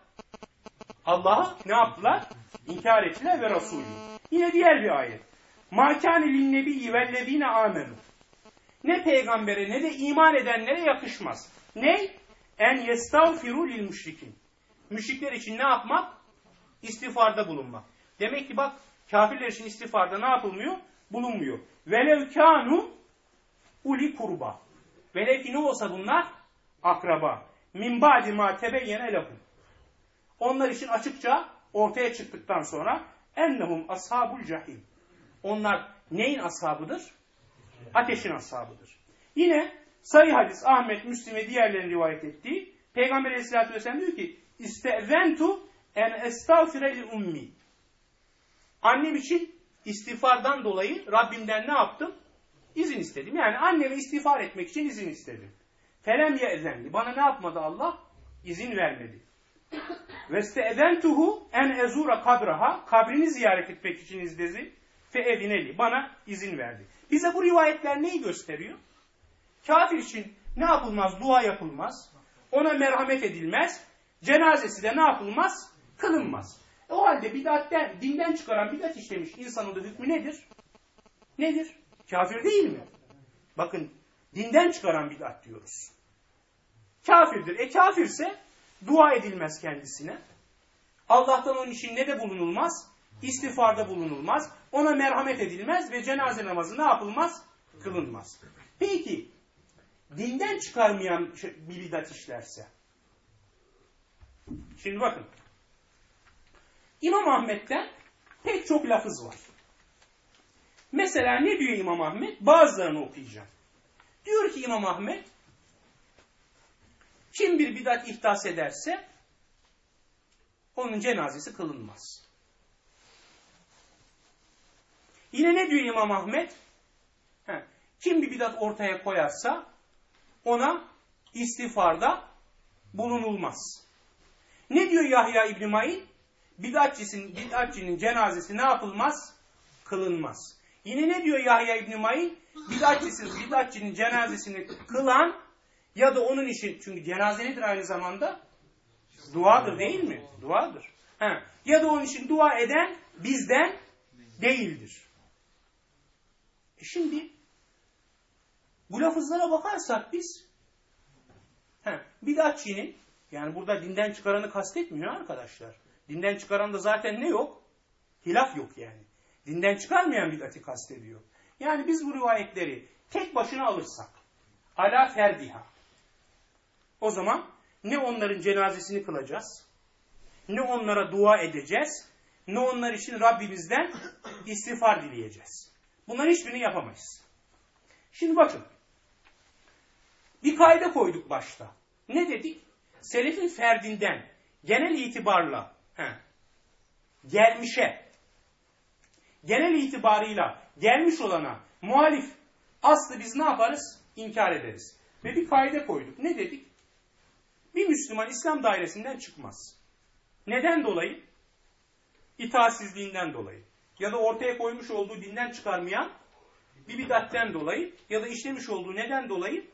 Allah'ı ne yaptılar? İnkar ettiler ve Resulü. Yine diğer bir ayet. Ma kâne linnebiyyi vellezîne âmenû. Ne peygambere ne de iman edenlere yakışmaz. Ne? En lil müşrikin. Müşrikler için ne yapmak? İstiğfarda bulunmak. Demek ki bak kafirler için istiğfarda ne yapılmıyor? Bulunmuyor. Velev kânu uli kurba. Velev ki ne olsa bunlar? Akraba. Min ba'di ma tebeyyene lehum. Onlar için açıkça ortaya çıktıktan sonra ennehum ashabul cahim. Onlar neyin ashabıdır? Ateşin ashabıdır. Yine sayı hadis Ahmet, Müslim ve diğerlerin rivayet ettiği Peygamber aleyhissalatü vesselam diyor ki İsteventu en estağfire li ummi. Annem için istiğfardan dolayı Rabbimden ne yaptım? İzin istedim. Yani anneme istiğfar etmek için izin istedim. Felem ye'zenli. Bana ne yapmadı Allah? İzin vermedi. Ve steeventuhu en ezura kabraha. Kabrini ziyaret etmek için izdezi. Fe evineli. Bana izin verdi. Bize bu rivayetler neyi gösteriyor? Kafir için ne yapılmaz? Dua yapılmaz. Ona merhamet edilmez. Cenazesi de ne yapılmaz? Kılınmaz. E o halde bidatten, dinden çıkaran bidat işlemiş insanın da hükmü nedir? Nedir? Kafir değil mi? Bakın dinden çıkaran bidat diyoruz. Kafirdir. E kafirse dua edilmez kendisine. Allah'tan onun için ne de bulunulmaz? İstiğfarda bulunulmaz. Ona merhamet edilmez ve cenaze namazı ne yapılmaz? Kılınmaz. Peki dinden çıkarmayan bir bidat işlerse? Şimdi bakın. İmam Ahmet'ten pek çok lafız var. Mesela ne diyor İmam Ahmet? Bazılarını okuyacağım. Diyor ki İmam Ahmet, kim bir bidat ihdas ederse onun cenazesi kılınmaz. Yine ne diyor İmam Ahmet? He, kim bir bidat ortaya koyarsa ona istiğfarda bulunulmaz. Ne diyor Yahya İbn Ma'in? Bidatçisinin, bidatçinin cenazesi ne yapılmaz? Kılınmaz. Yine ne diyor Yahya İbn Ma'in? Bidatçısın, bidatçinin cenazesini kılan ya da onun için, çünkü cenaze nedir aynı zamanda? Duadır değil mi? Duadır. He. Ya da onun için dua eden bizden değildir. E şimdi bu lafızlara bakarsak biz he, bidatçinin yani burada dinden çıkaranı kastetmiyor arkadaşlar. Dinden çıkaran da zaten ne yok? Hilaf yok yani. Dinden çıkarmayan bidati kastediyor. Yani biz bu rivayetleri tek başına alırsak ala ferdiha o zaman ne onların cenazesini kılacağız, ne onlara dua edeceğiz, ne onlar için Rabbimizden istiğfar dileyeceğiz. Bunların hiçbirini yapamayız. Şimdi bakın. Bir kaide koyduk başta. Ne dedik? Selefin ferdinden genel itibarla he, gelmişe, genel itibarıyla gelmiş olana muhalif aslı biz ne yaparız? İnkar ederiz. Ve bir kaide koyduk. Ne dedik? Bir Müslüman İslam dairesinden çıkmaz. Neden dolayı? İtaatsizliğinden dolayı. Ya da ortaya koymuş olduğu dinden çıkarmayan Bir bidatten dolayı ya da işlemiş olduğu neden dolayı?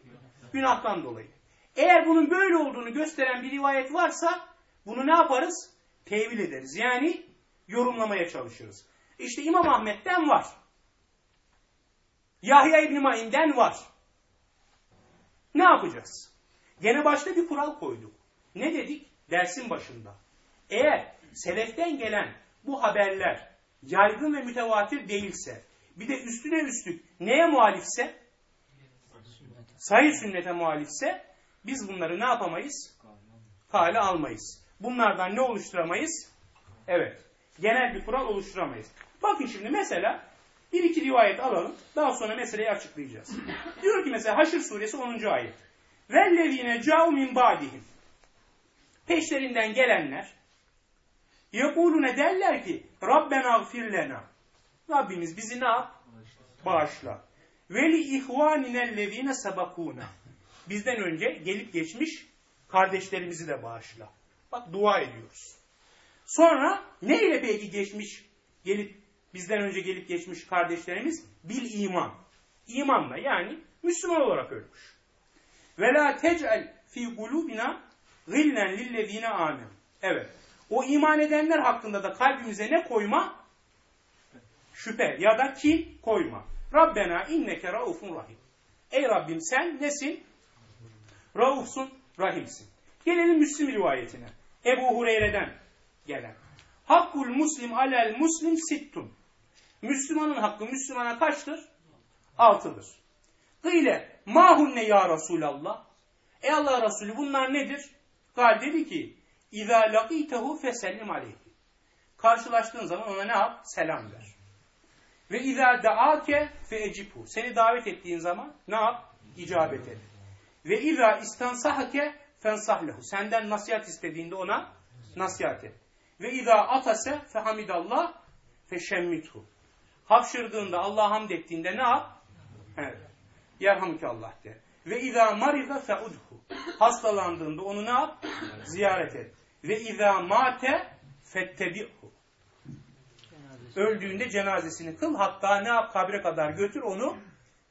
Günahtan dolayı. Eğer bunun böyle olduğunu gösteren bir rivayet varsa bunu ne yaparız? Tevil ederiz. Yani yorumlamaya çalışırız. İşte İmam Ahmet'ten var. Yahya İbni Ma'in'den var. Ne yapacağız? Gene başta bir kural koyduk. Ne dedik? Dersin başında. Eğer seleften gelen bu haberler yaygın ve mütevatir değilse, bir de üstüne üstlük neye muhalifse, sahih sünnete muhalifse, biz bunları ne yapamayız? Kale almayız. Bunlardan ne oluşturamayız? Evet. Genel bir kural oluşturamayız. Bakın şimdi mesela bir iki rivayet alalım. Daha sonra meseleyi açıklayacağız. Diyor ki mesela Haşr suresi 10. ayet. Vellezine ca'u min ba'dihim. Peşlerinden gelenler yekulune derler ki Rabbena gfir lena. Rabbimiz bizi ne yap? Bağışla. Veli ihvaninellezine sabakuna. Bizden önce gelip geçmiş kardeşlerimizi de bağışla. Bak dua ediyoruz. Sonra ne ile peki geçmiş gelip bizden önce gelip geçmiş kardeşlerimiz? Bil iman. İmanla yani Müslüman olarak ölmüş. Ve la tec'el fi kulubina gillen lillezine amen. Evet. O iman edenler hakkında da kalbimize ne koyma? Şüphe ya da kin koyma. Rabbena inneke raufun rahim. Ey Rabbim sen nesin? Raufsun, rahimsin. Gelelim Müslim rivayetine. Ebu Hureyre'den gelen. Hakkul muslim alel muslim sittun. Müslümanın hakkı Müslümana kaçtır? Altıdır. Kıyle mahunne ya Resulallah. Ey Allah Resulü bunlar nedir? Gal dedi ki İzâ lakîtehu fesellim aleyhi. Karşılaştığın zaman ona ne yap? Selam ver. Ve izâ daâke fe ecibhu. Seni davet ettiğin zaman ne yap? İcabet et. Ve izâ istansahake fensahlehu. Senden nasihat istediğinde ona nasihat et. Ve izâ atase fehamidallah feşemmithu. Hapşırdığında Allah'a hamd ettiğinde ne yap? Evet. Yerhamdülillah de. Ve izâ marida feudhu. Hastalandığında onu ne yap? Ziyaret et. Ve izâ mate fettebi'hu. Öldüğünde cenazesini kıl hatta ne yap kabre kadar götür onu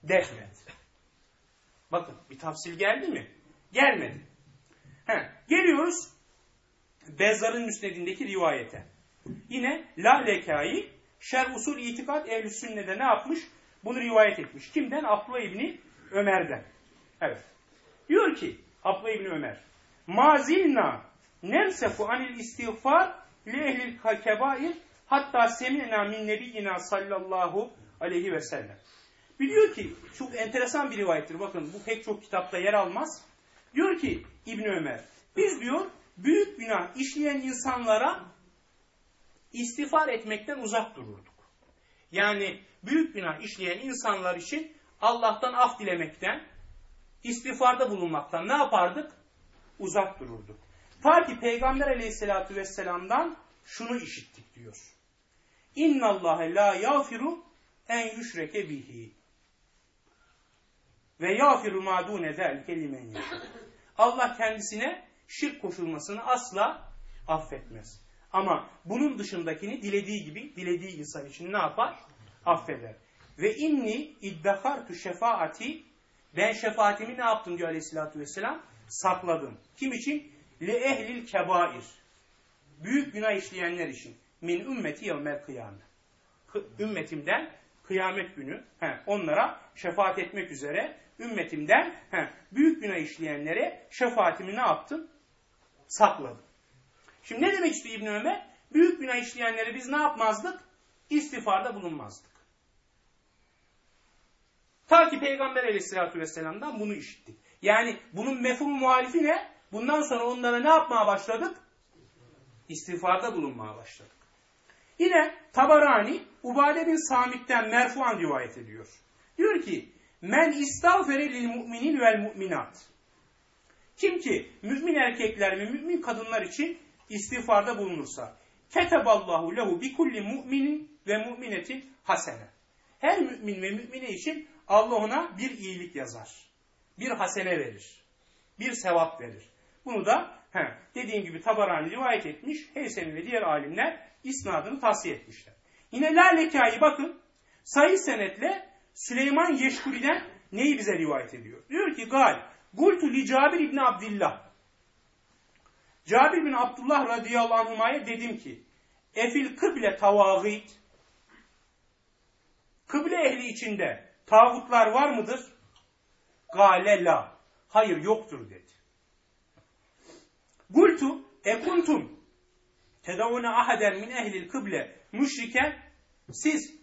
defnet. Bakın bir tafsil geldi mi? Gelmedi. He, geliyoruz Bezzar'ın müsnedindeki rivayete. Yine Lalekâ'yı Şer Usul İtikat Ehl-i Sünne'de ne yapmış? Bunu rivayet etmiş. Kimden? Abdullah İbni Ömer'den. Evet. Diyor ki Abdullah İbni Ömer Mazilna nemsefu anil istiğfar li ehlil kebair hatta semi'na min nebiyyina sallallahu aleyhi ve sellem. Biliyor ki çok enteresan bir rivayettir. Bakın bu pek çok kitapta yer almaz. Diyor ki İbni Ömer biz diyor büyük günah işleyen insanlara istiğfar etmekten uzak dururduk. Yani büyük günah işleyen insanlar için Allah'tan af dilemekten, istiğfarda bulunmaktan ne yapardık? Uzak dururduk. Ta ki Peygamber aleyhissalatü vesselam'dan şunu işittik diyor. İnna Allahe la yafiru en yüşreke bihi. Ve yafiru ma dune zelke limen Allah kendisine şirk koşulmasını asla affetmez. Ama bunun dışındakini dilediği gibi dilediği insan için ne yapar? Affeder. Ve inni iddakartu şefaati ben şefaatimi ne yaptım diyor aleyhissalatü vesselam? Sakladım. Kim için? Le ehlil kebair. Büyük günah işleyenler için. Min ümmeti yevmel kıyame. Ümmetimden kıyamet günü he, onlara şefaat etmek üzere ümmetimden he, büyük günah işleyenlere şefaatimi ne yaptım? Sakladım. Şimdi ne demek istiyor İbn Ömer? Büyük günah işleyenleri biz ne yapmazdık? İstiğfarda bulunmazdık. Ta ki Peygamber aleyhissalatü vesselam'dan bunu işittik. Yani bunun mefhum muhalifi ne? Bundan sonra onlara ne yapmaya başladık? İstiğfarda bulunmaya başladık. Yine Tabarani Ubade bin Samit'ten merfuan rivayet ediyor. Diyor ki Men istağfere lil mu'minin vel mu'minat. Kim ki mümin erkekler ve mümin kadınlar için istiğfarda bulunursa keteballahu lehu bi kulli mu'minin ve mu'minetin hasene. Her mümin ve mümine için Allah ona bir iyilik yazar. Bir hasene verir. Bir sevap verir. Bunu da he, dediğim gibi Tabarani rivayet etmiş. Heysemi ve diğer alimler isnadını tavsiye etmişler. Yine Lalekâ'yı bakın sayı senetle Süleyman Yeşkuri'den neyi bize rivayet ediyor? Diyor ki gal, gultu li Cabir İbni Abdillah. Cabir bin Abdullah radıyallahu anhuma'ya dedim ki, efil kıble tavagit, kıble ehli içinde tağutlar var mıdır? Gale la. Hayır yoktur dedi. Gultu ekuntum tedavune ahaden min ehlil kıble müşriken siz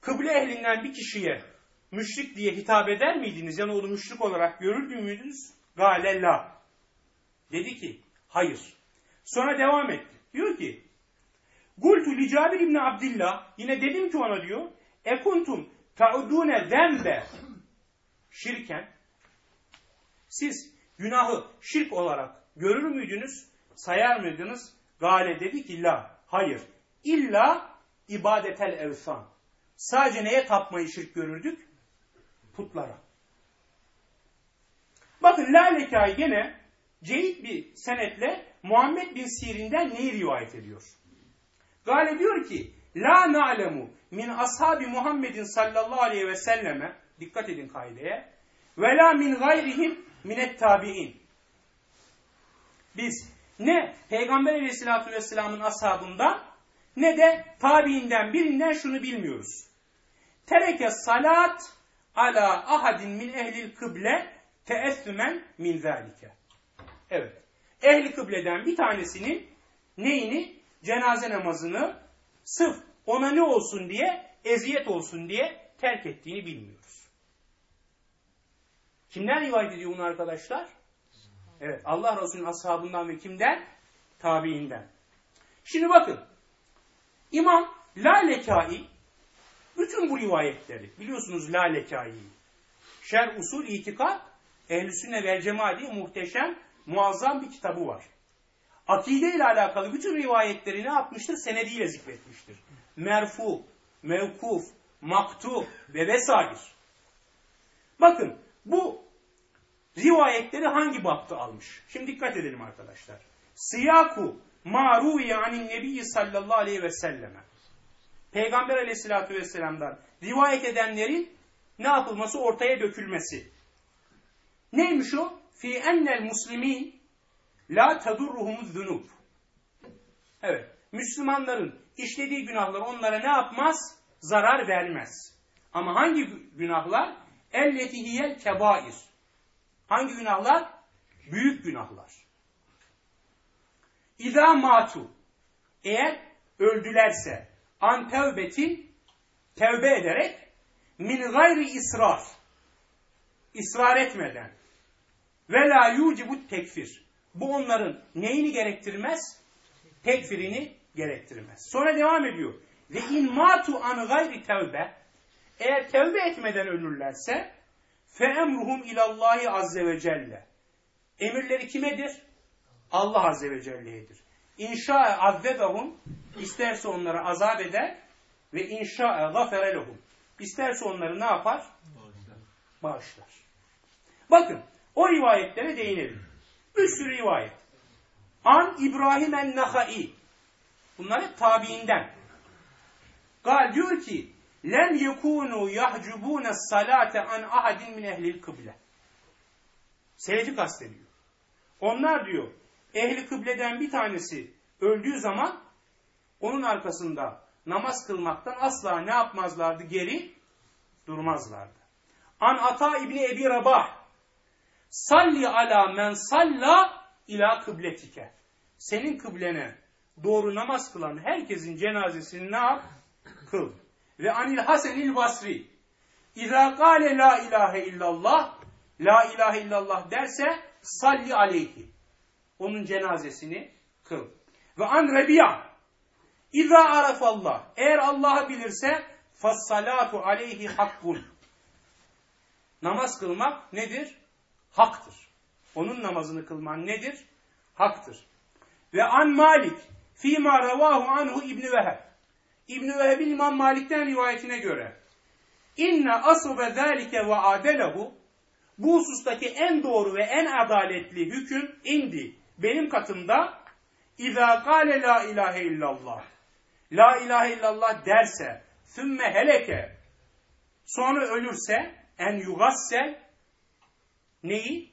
kıble ehlinden bir kişiye müşrik diye hitap eder miydiniz? Yani onu müşrik olarak görür müydünüz? Gale la. Dedi ki hayır. Sonra devam etti. Diyor ki Gultu li Cabir İbni Abdillah yine dedim ki ona diyor ekuntum taudune zembe şirken siz günahı şirk olarak görür müydünüz? Sayar mıydınız? Gale dedi ki la. Hayır. İlla ibadetel evsan. Sadece neye tapmayı şirk görürdük? Putlara. Bakın Lalekai gene cehit bir senetle Muhammed bin Sirin'den neyi rivayet ediyor? Gale diyor ki La na'lemu min ashabi Muhammedin sallallahu aleyhi ve selleme dikkat edin kaideye ve la min gayrihim minet tabi'in biz ne Peygamber aleyhissalatü vesselamın ashabından ne de tabiinden birinden şunu bilmiyoruz. Tereke salat ala ahadin min ehlil kıble teessümen min zalike. Evet. Ehli kıbleden bir tanesinin neyini? Cenaze namazını sırf ona ne olsun diye, eziyet olsun diye terk ettiğini bilmiyoruz. Kimden rivayet ediyor bunu arkadaşlar? Evet Allah Resulü'nün ashabından ve kimden? Tabiinden. Şimdi bakın. İmam Lalekai bütün bu rivayetleri biliyorsunuz Lalekai'yi. Şer usul itikat ehl Sünne vel Cemaat muhteşem muazzam bir kitabı var. Akide ile alakalı bütün rivayetleri ne yapmıştır? Senediyle zikretmiştir. Merfu, mevkuf, maktu ve vesaire. Bakın bu rivayetleri hangi baptı almış? Şimdi dikkat edelim arkadaşlar. Siyaku maru yani Nebi sallallahu aleyhi ve selleme. Peygamber aleyhissalatü vesselam'dan rivayet edenlerin ne yapılması? Ortaya dökülmesi. Neymiş o? Fi ennel muslimin la tadurruhumuz zunub. Evet. Müslümanların işlediği günahlar onlara ne yapmaz? Zarar vermez. Ama hangi günahlar? Elleti hiyel kebair. Hangi günahlar? Büyük günahlar. İza matu. Eğer öldülerse an tevbetin tevbe ederek min gayri israr. ısrar etmeden ve la yucibu tekfir. Bu onların neyini gerektirmez? Tekfirini gerektirmez. Sonra devam ediyor. Ve in matu an gayri tevbe eğer tevbe etmeden ölürlerse fe emruhum ilallahi azze ve celle. Emirleri kimedir? Allah azze ve celle'yedir. İnşa'e azzebehum isterse onları azap eder ve inşa'e gafere lehum. İsterse onları ne yapar? Bağışlar. Bakın o rivayetlere değinelim. Bir sürü rivayet. An İbrahim en-Nahai. Bunlar hep tabiinden. Gal diyor ki lem yekunu yahcubune salate an ahadin min ehlil kıble. Selefi kastediyor. Onlar diyor ehli kıbleden bir tanesi öldüğü zaman onun arkasında namaz kılmaktan asla ne yapmazlardı? Geri durmazlardı. An Ata İbni Ebi Rabah Salli ala men salla ila kıbletike. Senin kıblene doğru namaz kılan herkesin cenazesini ne yap? Kıl. Ve anil hasenil basri. İzâ kâle la ilahe illallah la ilahe illallah derse salli aleyhi. Onun cenazesini kıl. Ve an rebiya. İzâ arafallah. Eğer Allah'ı bilirse fassalatu aleyhi hakkun. Namaz kılmak nedir? Haktır. Onun namazını kılman nedir? Haktır. Ve an Malik fîmâ revâhu anhu İbni Veheb. İbni Veheb'in İmam Malik'ten rivayetine göre inne asube zâlike ve adelehu bu husustaki en doğru ve en adaletli hüküm indi benim katımda İzâ kâle la ilahe illallah la ilahe illallah derse sümme heleke Sonra ölürse en yugassel neyi?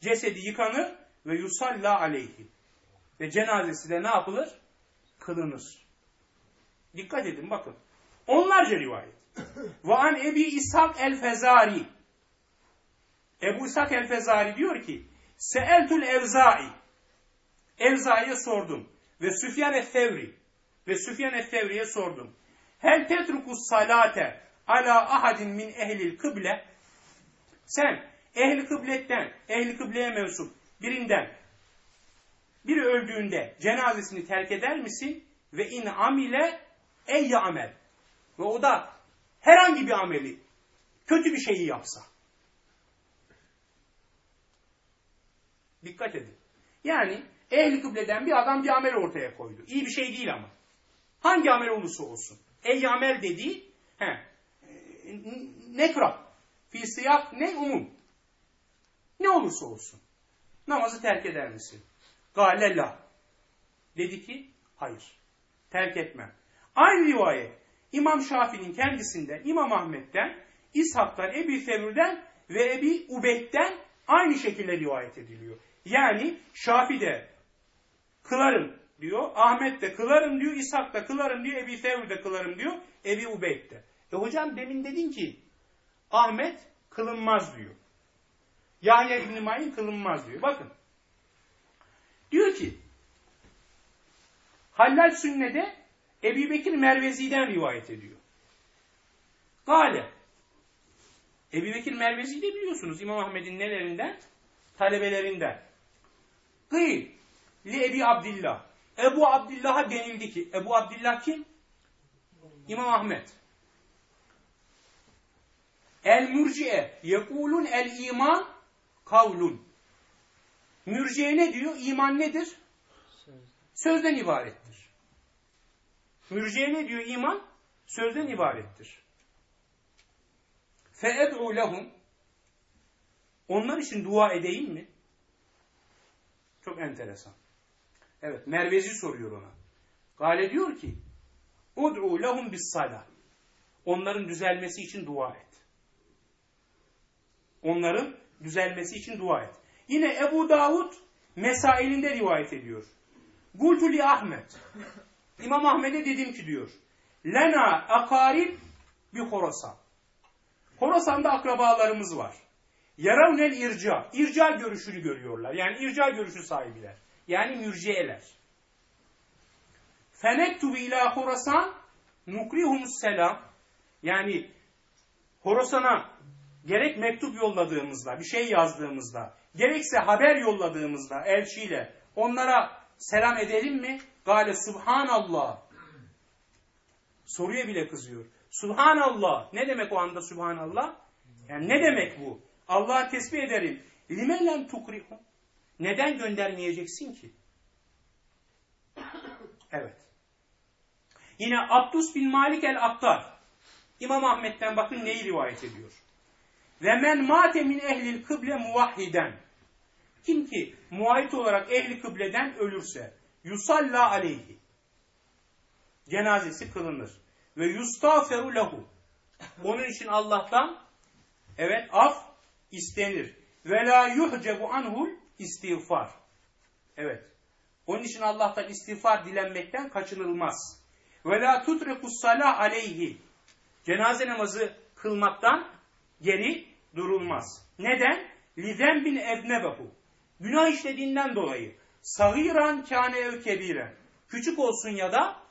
Cesedi yıkanır ve yusalla aleyhi. Ve cenazesi de ne yapılır? Kılınır. Dikkat edin bakın. Onlarca rivayet. Ve an Ebi İshak el-Fezari. Ebu İshak el-Fezari diyor ki Seeltul Evzai. Evzai'ye sordum. Ve Süfyan el-Fevri. Ve Süfyan el-Fevri'ye sordum. Hel tetrukus salate ala ahadin min ehlil kıble. Sen ehli kıbletten, ehli kıbleye mensup birinden biri öldüğünde cenazesini terk eder misin? Ve in amile ey amel. Ve o da herhangi bir ameli, kötü bir şeyi yapsa. Dikkat edin. Yani ehli kıbleden bir adam bir amel ortaya koydu. İyi bir şey değil ama. Hangi amel olursa olsun. Ey amel dediği he, nekra. Fi siyah ne umum. Ne olursa olsun. Namazı terk eder misin? Galella. Dedi ki hayır. Terk etmem. Aynı rivayet İmam Şafii'nin kendisinden, İmam Ahmet'ten, İshak'tan, Ebi Sevr'den ve Ebi Ubeyd'den aynı şekilde rivayet ediliyor. Yani Şafi de kılarım diyor, Ahmet de kılarım diyor, İshak da kılarım diyor, Ebi Sevr de kılarım diyor, Ebi Ubeyd de. E hocam demin dedin ki Ahmet kılınmaz diyor. Yahya İbn-i Ma'in kılınmaz diyor. Bakın. Diyor ki Hallal Sünne'de Ebu Bekir Mervezi'den rivayet ediyor. Gale. Ebu Bekir Mervezi de biliyorsunuz İmam Ahmet'in nelerinden? Talebelerinden. Gıyl. Li Ebi Abdillah. Ebu Abdillah'a denildi ki. Ebu Abdillah kim? İmam Ahmet. El mürciye yekulun el iman kavlun. Mürciye ne diyor? İman nedir? Sözden ibarettir. Mürciye ne diyor? İman sözden ibarettir. Feed'u lehum onlar için dua edeyim mi? Çok enteresan. Evet, Mervezi soruyor ona. Gale diyor ki, Ud'u lehum bis salah. Onların düzelmesi için dua et. Onların düzelmesi için dua et. Yine Ebu Davud mesailinde rivayet ediyor. Gultu li Ahmet. İmam Ahmet'e dedim ki diyor. Lena akarib bir Horasan. Horasan'da akrabalarımız var. Yaravnel irca. İrca görüşünü görüyorlar. Yani irca görüşü sahibiler. Yani mürciyeler. Fenektubu ila Horasan nukrihumus selam. Yani Horasan'a gerek mektup yolladığımızda, bir şey yazdığımızda, gerekse haber yolladığımızda elçiyle onlara selam edelim mi? Gale subhanallah. Soruya bile kızıyor. Subhanallah. Ne demek o anda subhanallah? Yani ne demek bu? Allah'a tesbih ederim. Limellen tukrihu. Neden göndermeyeceksin ki? Evet. Yine Abdus bin Malik el-Attar. İmam Ahmet'ten bakın neyi rivayet ediyor. Ve men mate min ehlil kıble muvahhiden. Kim ki muayit olarak ehli kıbleden ölürse yusalla aleyhi. Cenazesi kılınır. Ve yustaferu lehu. Onun için Allah'tan evet af istenir. Ve la yuhcebu anhul istiğfar. Evet. Onun için Allah'tan istiğfar dilenmekten kaçınılmaz. Ve la tutrekus aleyhi. Cenaze namazı kılmaktan geri durulmaz. Neden? Liden bin evnebehu. Günah işlediğinden dolayı. Sagiran kâne ev. Küçük olsun ya da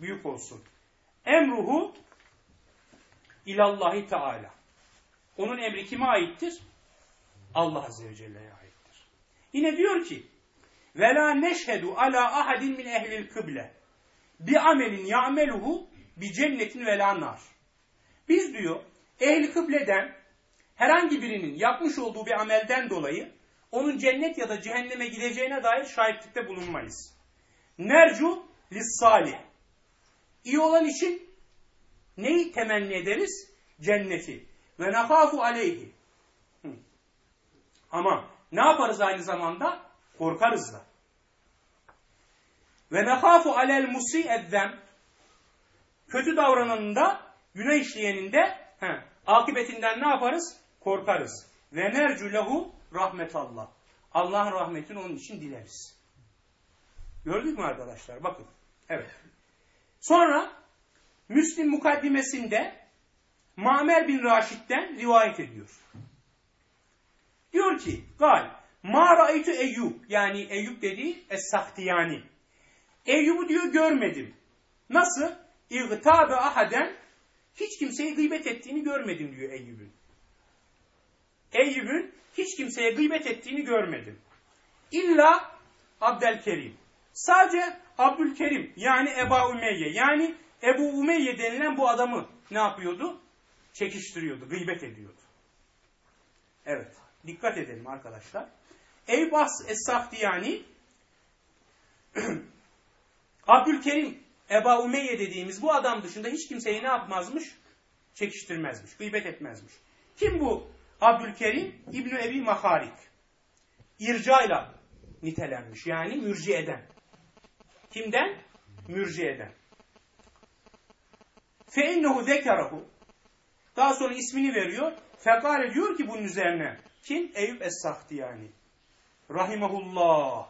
büyük olsun. Emruhu ilallahi teala. Onun emri kime aittir? Allah Azze ve Celle'ye aittir. Yine diyor ki ve neşhedu ala ahadin min ehlil kıble bi amelin ya'meluhu bi cennetin ve la nar. Biz diyor ehli kıbleden herhangi birinin yapmış olduğu bir amelden dolayı onun cennet ya da cehenneme gideceğine dair şahitlikte bulunmayız. Nercu lissalih. İyi olan için neyi temenni ederiz? Cenneti. Ve nahafu aleyhi. Ama ne yaparız aynı zamanda? Korkarız da. Ve nahafu alel musi eddem. Kötü davrananında, günah işleyeninde he, akıbetinden ne yaparız? Korkarız. Ve nercu lehu rahmetallah. Allah'ın rahmetini onun için dileriz. Gördük mü arkadaşlar? Bakın. Evet. Sonra Müslim mukaddimesinde Mamer bin Raşid'den rivayet ediyor. Diyor ki, gal, ma ra'aytu Eyyub, yani Eyyub dediği Es-Sahtiyani. Eyyub'u diyor görmedim. Nasıl? İgtabe ahaden, hiç kimseyi gıybet ettiğini görmedim diyor Eyyub'un. Eyyub'un hiç kimseye gıybet ettiğini görmedim. İlla Abdelkerim. Sadece Abdülkerim yani Eba Umeyye yani Ebu Umeyye denilen bu adamı ne yapıyordu? Çekiştiriyordu, gıybet ediyordu. Evet, dikkat edelim arkadaşlar. Eybas Es-Sahtiyani Abdülkerim Eba Umeyye dediğimiz bu adam dışında hiç kimseyi ne yapmazmış? Çekiştirmezmiş, gıybet etmezmiş. Kim bu Abdülkerim? İbni Ebi Maharik. İrcayla nitelenmiş. Yani mürci eden. Kimden? Mürci eden. فَاِنَّهُ ذَكَرَهُ Daha sonra ismini veriyor. Fekale diyor ki bunun üzerine. Kim? Eyüp Es-Sahti yani. Rahimahullah.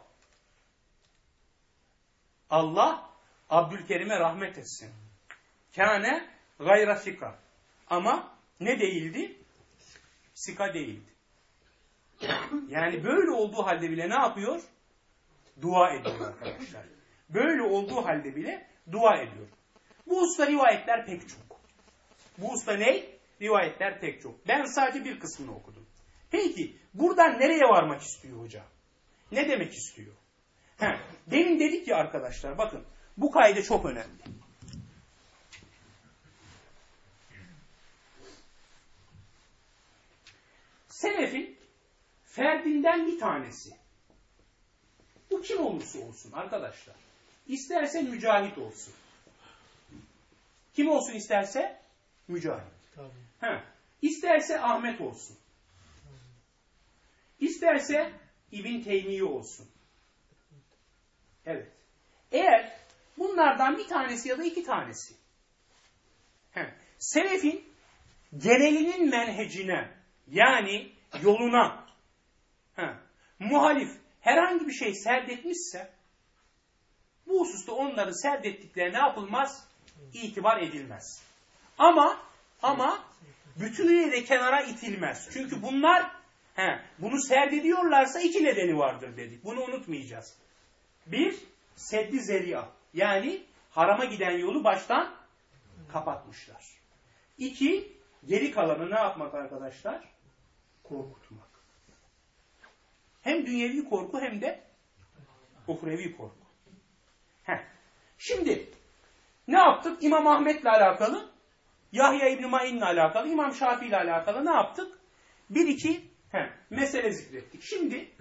Allah Abdülkerim'e rahmet etsin. Kâne gayra sika. Ama ne değildi? Sika değildi. Yani böyle olduğu halde bile ne yapıyor? Dua ediyor arkadaşlar. Böyle olduğu halde bile dua ediyor. Bu usta rivayetler pek çok. Bu usta ne? Rivayetler pek çok. Ben sadece bir kısmını okudum. Peki buradan nereye varmak istiyor hoca? Ne demek istiyor? He, demin dedik ya arkadaşlar bakın bu kaydı çok önemli. Selefin ferdinden bir tanesi. Bu kim olursa olsun arkadaşlar. İsterse mücahit olsun. Kim olsun isterse? Mücahit. Tabii. Ha. İsterse Ahmet olsun. İsterse İbn Teymiye olsun. Evet. Eğer bunlardan bir tanesi ya da iki tanesi he, selefin genelinin menhecine yani yoluna he, muhalif herhangi bir şey serdetmişse bu hususta onların serdettikleri ne yapılmaz? İtibar edilmez. Ama ama bütünüyle kenara itilmez. Çünkü bunlar he, bunu serdediyorlarsa iki nedeni vardır dedik. Bunu unutmayacağız. Bir, seddi zeriya. Yani harama giden yolu baştan kapatmışlar. İki, geri kalanı ne yapmak arkadaşlar? Korkutmak. Hem dünyevi korku hem de uhrevi korku. Heh. Şimdi ne yaptık? İmam Ahmet'le alakalı, Yahya İbn Ma'in'le alakalı, İmam Şafii ile alakalı ne yaptık? Bir iki he, mesele zikrettik. Şimdi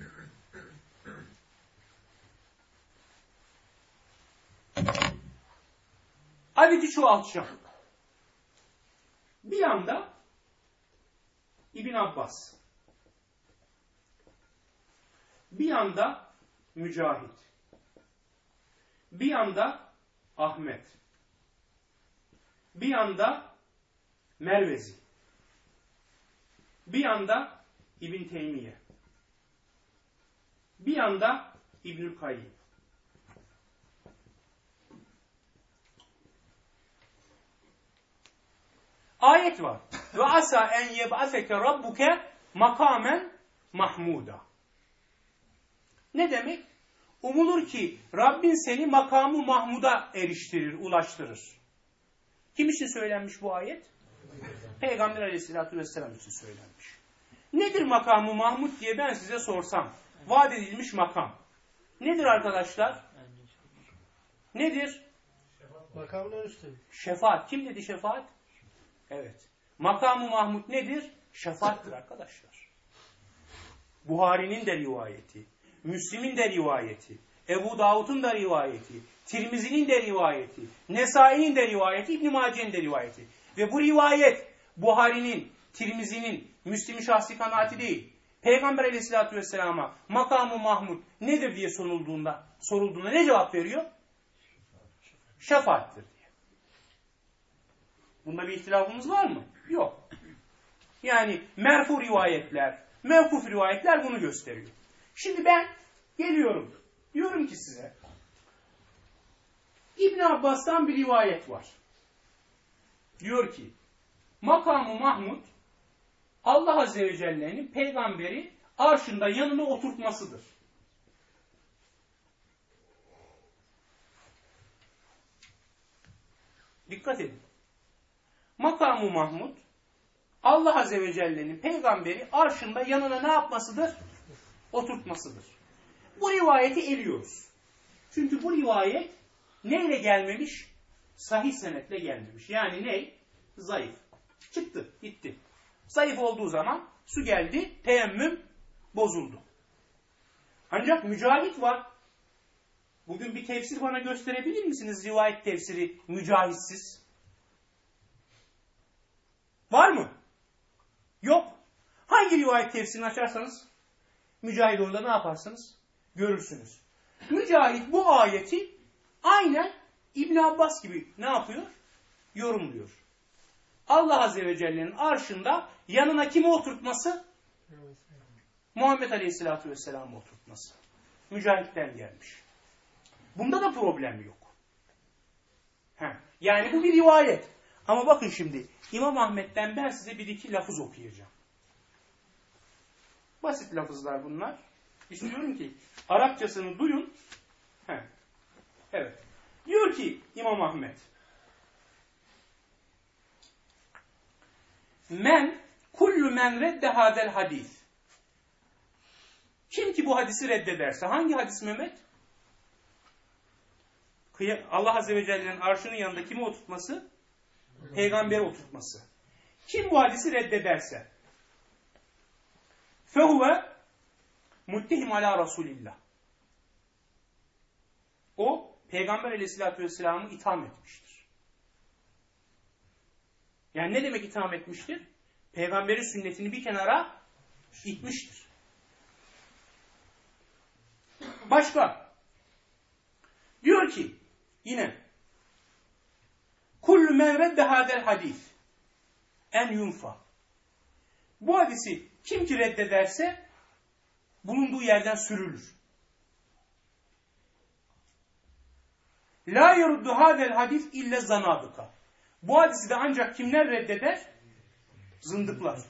adeti çoğaltacağım. Bir anda İbn Abbas, bir anda Mücahit, bir anda Ahmet, bir anda Mervezi, bir anda İbn Teymiye, bir anda İbnül Kayyim. Ayet var. Ve asa en yeb'aseke rabbuke makamen mahmuda. Ne demek? Umulur ki Rabbin seni makamı Mahmud'a eriştirir, ulaştırır. Kim için söylenmiş bu ayet? Peygamber aleyhissalatü vesselam için söylenmiş. Nedir makamı Mahmud diye ben size sorsam. Vaat edilmiş makam. Nedir arkadaşlar? Nedir? Makamdan üstün. Şefaat. Kim dedi şefaat? Evet. Makamı Mahmud nedir? Şefaattir arkadaşlar. Buhari'nin de rivayeti. Müslim'in de rivayeti, Ebu Davud'un da rivayeti, Tirmizi'nin de rivayeti, Nesai'nin de rivayeti, İbn-i Mace'nin de rivayeti. Ve bu rivayet Buhari'nin, Tirmizi'nin, Müslim'in şahsi kanaati değil. Peygamber aleyhissalatü vesselama makamı Mahmud nedir diye sorulduğunda, sorulduğunda ne cevap veriyor? Şefaattir diye. Bunda bir ihtilafımız var mı? Yok. Yani merfu rivayetler, mevkuf rivayetler bunu gösteriyor. Şimdi ben geliyorum. Diyorum ki size İbn Abbas'tan bir rivayet var. Diyor ki makamı Mahmud Allah Azze ve Celle'nin peygamberi arşında yanına oturtmasıdır. Dikkat edin. Makamı Mahmud Allah Azze ve Celle'nin peygamberi arşında yanına ne yapmasıdır? Oturtmasıdır. Bu rivayeti eliyoruz. Çünkü bu rivayet neyle gelmemiş? Sahih senetle gelmemiş. Yani ne? Zayıf. Çıktı, gitti. Zayıf olduğu zaman su geldi, teyemmüm bozuldu. Ancak mücahit var. Bugün bir tefsir bana gösterebilir misiniz? Rivayet tefsiri mücahitsiz. Var mı? Yok. Hangi rivayet tefsirini açarsanız Mücahit orada ne yaparsınız? Görürsünüz. Mücahit bu ayeti aynen İbn Abbas gibi ne yapıyor? Yorumluyor. Allah Azze ve Celle'nin arşında yanına kimi oturtması? Muhammed Aleyhisselatü Vesselam'ı oturtması. Mücahitten gelmiş. Bunda da problem yok. Heh. Yani bu bir rivayet. Ama bakın şimdi İmam Ahmet'ten ben size bir iki lafız okuyacağım. Basit lafızlar bunlar. İstiyorum ki Arapçasını duyun. Heh. Evet. Diyor ki İmam Ahmet. Men kullu men redde hadel hadis. Kim ki bu hadisi reddederse hangi hadis Mehmet? Allah Azze ve Celle'nin arşının yanında kimi oturtması? Peygamberi oturtması. Kim bu hadisi reddederse fehuve muttehim ala Resulillah. O Peygamber aleyhissalatü vesselam'ı itham etmiştir. Yani ne demek itham etmiştir? Peygamberin sünnetini bir kenara itmiştir. Başka. Diyor ki yine kullu men redde hadel hadis en yunfa. Bu hadisi kim ki reddederse bulunduğu yerden sürülür. La yeruddu hadel hadis ille zanadıka. Bu hadisi de ancak kimler reddeder? Zındıklar.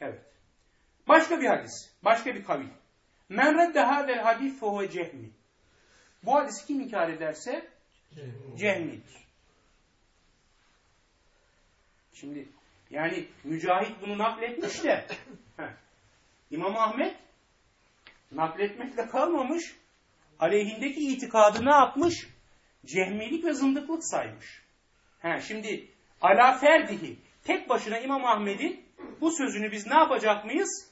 Evet. Başka bir hadis. Başka bir kavil. Men redde hadel hadis fehuve cehmi. Bu hadisi kim inkar ederse cehmidir. Şimdi yani Mücahit bunu nakletmiş de heh, İmam Ahmet nakletmekle kalmamış aleyhindeki itikadı ne yapmış? Cehmilik ve zındıklık saymış. He, şimdi ala ferdihi tek başına İmam Ahmet'in bu sözünü biz ne yapacak mıyız?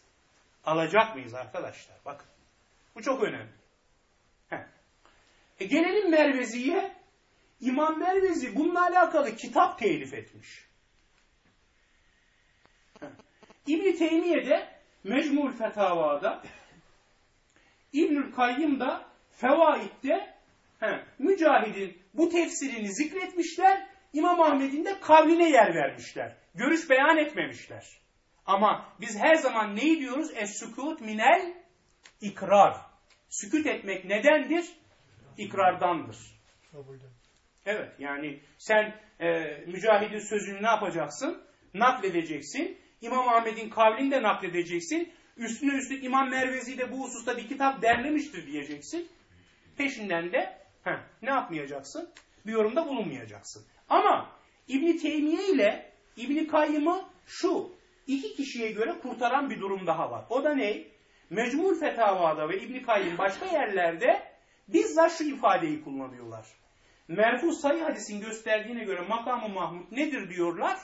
Alacak mıyız arkadaşlar? Bakın. Bu çok önemli. E gelelim Mervezi'ye. İmam Mervezi bununla alakalı kitap telif etmiş. İbn-i Teymiye'de Mecmul Fetava'da İbnül Kayyım da Fevaid'de he, Mücahid'in bu tefsirini zikretmişler. İmam Ahmet'in de kavline yer vermişler. Görüş beyan etmemişler. Ama biz her zaman neyi diyoruz? Es-sükut minel ikrar. Sükut etmek nedendir? İkrardandır. Evet yani sen e, Mücahid'in sözünü ne yapacaksın? Nakledeceksin. İmam Ahmet'in kavlini de nakledeceksin. Üstüne üstlük İmam Mervezi de bu hususta bir kitap derlemiştir diyeceksin. Peşinden de heh, ne yapmayacaksın? Bir yorumda bulunmayacaksın. Ama İbni Teymiye ile İbni Kayyım'ı şu iki kişiye göre kurtaran bir durum daha var. O da ne? Mecmul Fetavada ve İbni Kayyım başka yerlerde bizzat şu ifadeyi kullanıyorlar. Merfu sayı hadisin gösterdiğine göre makamı Mahmud nedir diyorlar?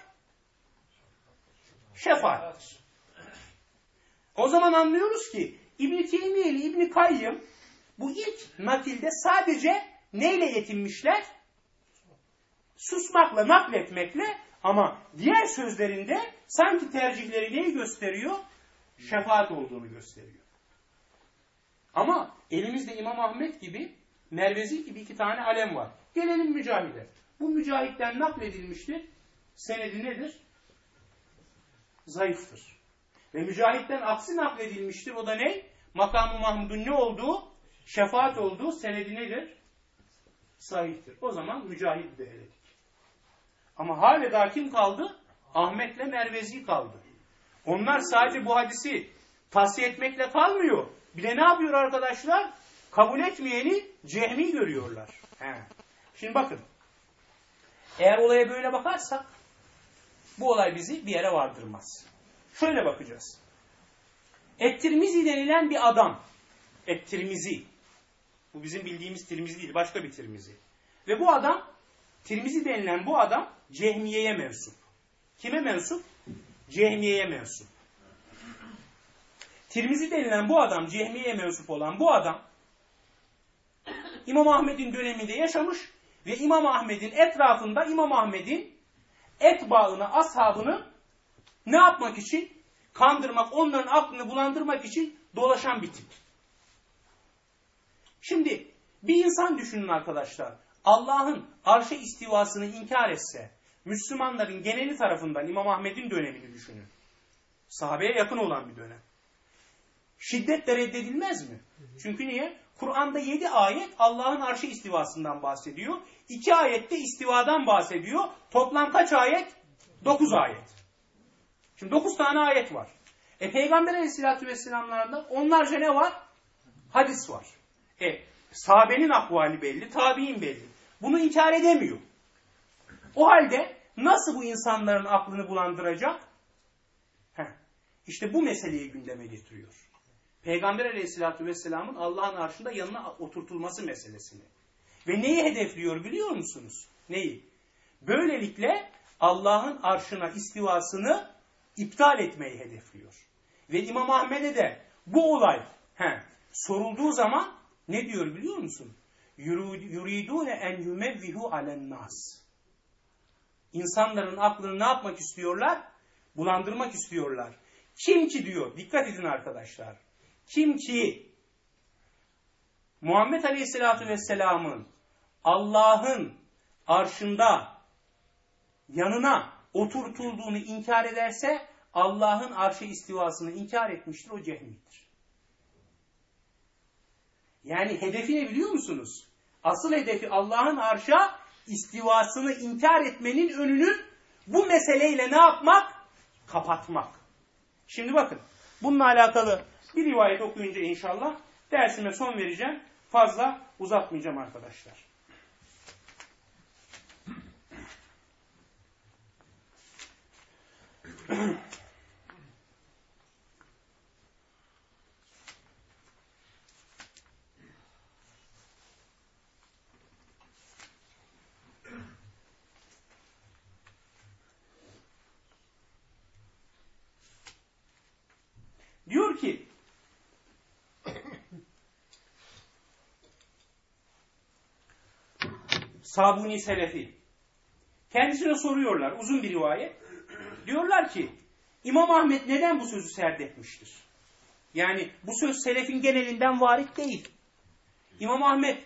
Şefaattir. O zaman anlıyoruz ki İbn Teymiye ile İbn Kayyım bu ilk nakilde sadece neyle yetinmişler? Susmakla, nakletmekle ama diğer sözlerinde sanki tercihleri neyi gösteriyor? Şefaat olduğunu gösteriyor. Ama elimizde İmam Ahmet gibi, Mervezi gibi iki tane alem var. Gelelim Mücahide. Bu Mücahit'ten nakledilmiştir. senedi nedir? Zayıftır. Ve mücahitten aksi nakledilmiştir. O da ne? Makamı Mahmud'un ne olduğu? Şefaat olduğu senedi nedir? Sahihtir. O zaman mücahit de eledik. Ama hala daha kim kaldı? Ahmet'le Mervezi kaldı. Onlar sadece bu hadisi tavsiye etmekle kalmıyor. Bir de ne yapıyor arkadaşlar? Kabul etmeyeni cehmi görüyorlar. He. Şimdi bakın. Eğer olaya böyle bakarsak bu olay bizi bir yere vardırmaz. Şöyle bakacağız. Ettirmizi denilen bir adam. Ettirmizi. Bu bizim bildiğimiz Tirmizi değil. Başka bir Tirmizi. Ve bu adam Tirmizi denilen bu adam Cehmiye'ye mensup. Kime mensup? Cehmiye'ye mensup. Tirmizi denilen bu adam, Cehmiye'ye mensup olan bu adam İmam Ahmet'in döneminde yaşamış ve İmam Ahmet'in etrafında İmam Ahmet'in etbaını, ashabını ne yapmak için? Kandırmak, onların aklını bulandırmak için dolaşan bir tip. Şimdi bir insan düşünün arkadaşlar. Allah'ın arşa istivasını inkar etse, Müslümanların geneli tarafından İmam Ahmet'in dönemini düşünün. Sahabeye yakın olan bir dönem. Şiddetle reddedilmez mi? Çünkü niye? Kur'an'da yedi ayet Allah'ın arşı istivasından bahsediyor. İki ayette istivadan bahsediyor. Toplam kaç ayet? Dokuz ayet. Şimdi dokuz tane ayet var. E Peygamber aleyhissalatü vesselamlarında onlarca ne var? Hadis var. E sahabenin ahvali belli, tabi'in belli. Bunu inkar edemiyor. O halde nasıl bu insanların aklını bulandıracak? Heh, işte bu meseleyi gündeme getiriyor. Peygamber aleyhissalatü vesselamın Allah'ın arşında yanına oturtulması meselesini. Ve neyi hedefliyor biliyor musunuz? Neyi? Böylelikle Allah'ın arşına istivasını iptal etmeyi hedefliyor. Ve İmam Ahmet'e de bu olay he, sorulduğu zaman ne diyor biliyor musun? Yuridune en yumevvihu alen nas. İnsanların aklını ne yapmak istiyorlar? Bulandırmak istiyorlar. Kim ki diyor, dikkat edin arkadaşlar. Kim ki Muhammed Aleyhisselatü Vesselam'ın Allah'ın arşında yanına oturtulduğunu inkar ederse Allah'ın arşı istivasını inkar etmiştir. O cehmidir. Yani hedefi ne biliyor musunuz? Asıl hedefi Allah'ın arşa istivasını inkar etmenin önünü bu meseleyle ne yapmak? Kapatmak. Şimdi bakın bununla alakalı bir rivayet okuyunca inşallah dersime son vereceğim. Fazla uzatmayacağım arkadaşlar. Diyor ki Sabuni Selefi kendisine soruyorlar uzun bir rivayet. Diyorlar ki İmam Ahmet neden bu sözü serdetmiştir? Yani bu söz selefin genelinden varit değil. İmam Ahmet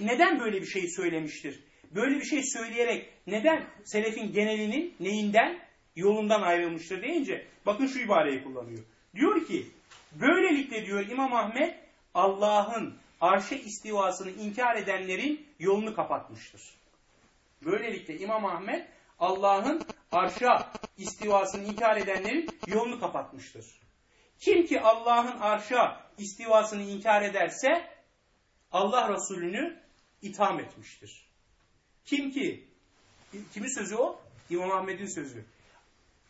neden böyle bir şey söylemiştir? Böyle bir şey söyleyerek neden selefin genelinin neyinden yolundan ayrılmıştır deyince bakın şu ibareyi kullanıyor. Diyor ki böylelikle diyor İmam Ahmet Allah'ın arşe istivasını inkar edenlerin yolunu kapatmıştır. Böylelikle İmam Ahmet Allah'ın arşa istivasını inkar edenlerin yolunu kapatmıştır. Kim ki Allah'ın arşa istivasını inkar ederse Allah Resulü'nü itham etmiştir. Kim ki, kimi sözü o? İmam Ahmet'in sözü.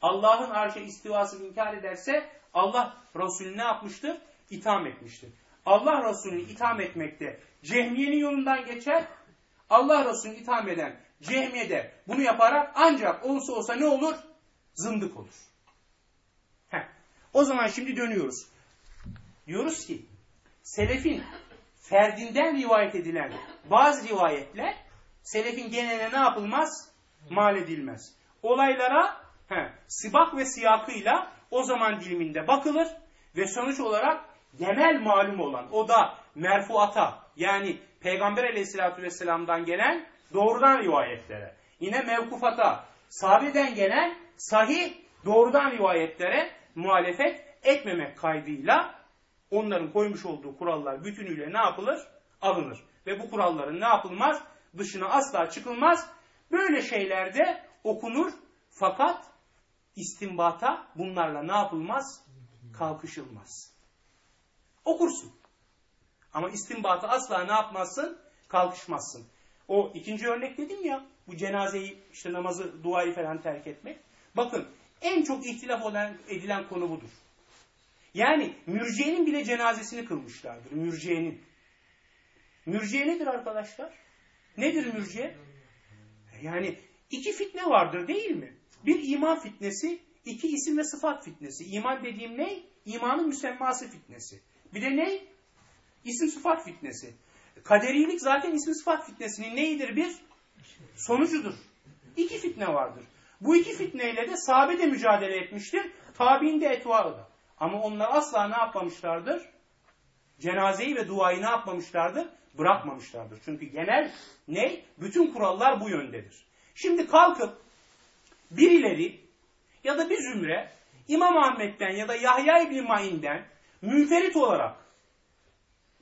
Allah'ın arşa istivasını inkar ederse Allah Resulü ne yapmıştır? İtham etmiştir. Allah Resulü'nü itham etmekte cehmiyenin yolundan geçer. Allah Resulü'nü itham eden cehmiye de bunu yaparak ancak olsa olsa ne olur? Zındık olur. Heh. O zaman şimdi dönüyoruz. Diyoruz ki selefin ferdinden rivayet edilen bazı rivayetler selefin geneline ne yapılmaz? Mal edilmez. Olaylara he, sibak ve siyakıyla o zaman diliminde bakılır ve sonuç olarak genel malum olan o da merfuata yani Peygamber aleyhissalatü vesselam'dan gelen doğrudan rivayetlere yine mevkufata sahabeden gelen sahih doğrudan rivayetlere muhalefet etmemek kaydıyla onların koymuş olduğu kurallar bütünüyle ne yapılır? Alınır. Ve bu kuralların ne yapılmaz? Dışına asla çıkılmaz. Böyle şeylerde okunur fakat istimbata bunlarla ne yapılmaz? Kalkışılmaz. Okursun. Ama istimbata asla ne yapmazsın? Kalkışmazsın. O ikinci örnek dedim ya, bu cenazeyi, işte namazı, duayı falan terk etmek. Bakın, en çok ihtilaf olan, edilen konu budur. Yani mürciyenin bile cenazesini kılmışlardır. Mürciyenin. Mürciye nedir arkadaşlar? Nedir mürciye? Yani iki fitne vardır değil mi? Bir iman fitnesi, iki isim ve sıfat fitnesi. İman dediğim ne? İmanın müsemması fitnesi. Bir de ne? İsim sıfat fitnesi. Kaderilik zaten isim sıfat fitnesinin neyidir bir? Sonucudur. İki fitne vardır. Bu iki fitneyle de sahabe de mücadele etmiştir. Tabi'in de da. Ama onlar asla ne yapmamışlardır? Cenazeyi ve duayı ne yapmamışlardır? Bırakmamışlardır. Çünkü genel ne? Bütün kurallar bu yöndedir. Şimdi kalkıp birileri ya da bir zümre İmam Ahmet'ten ya da Yahya İbni Ma'in'den münferit olarak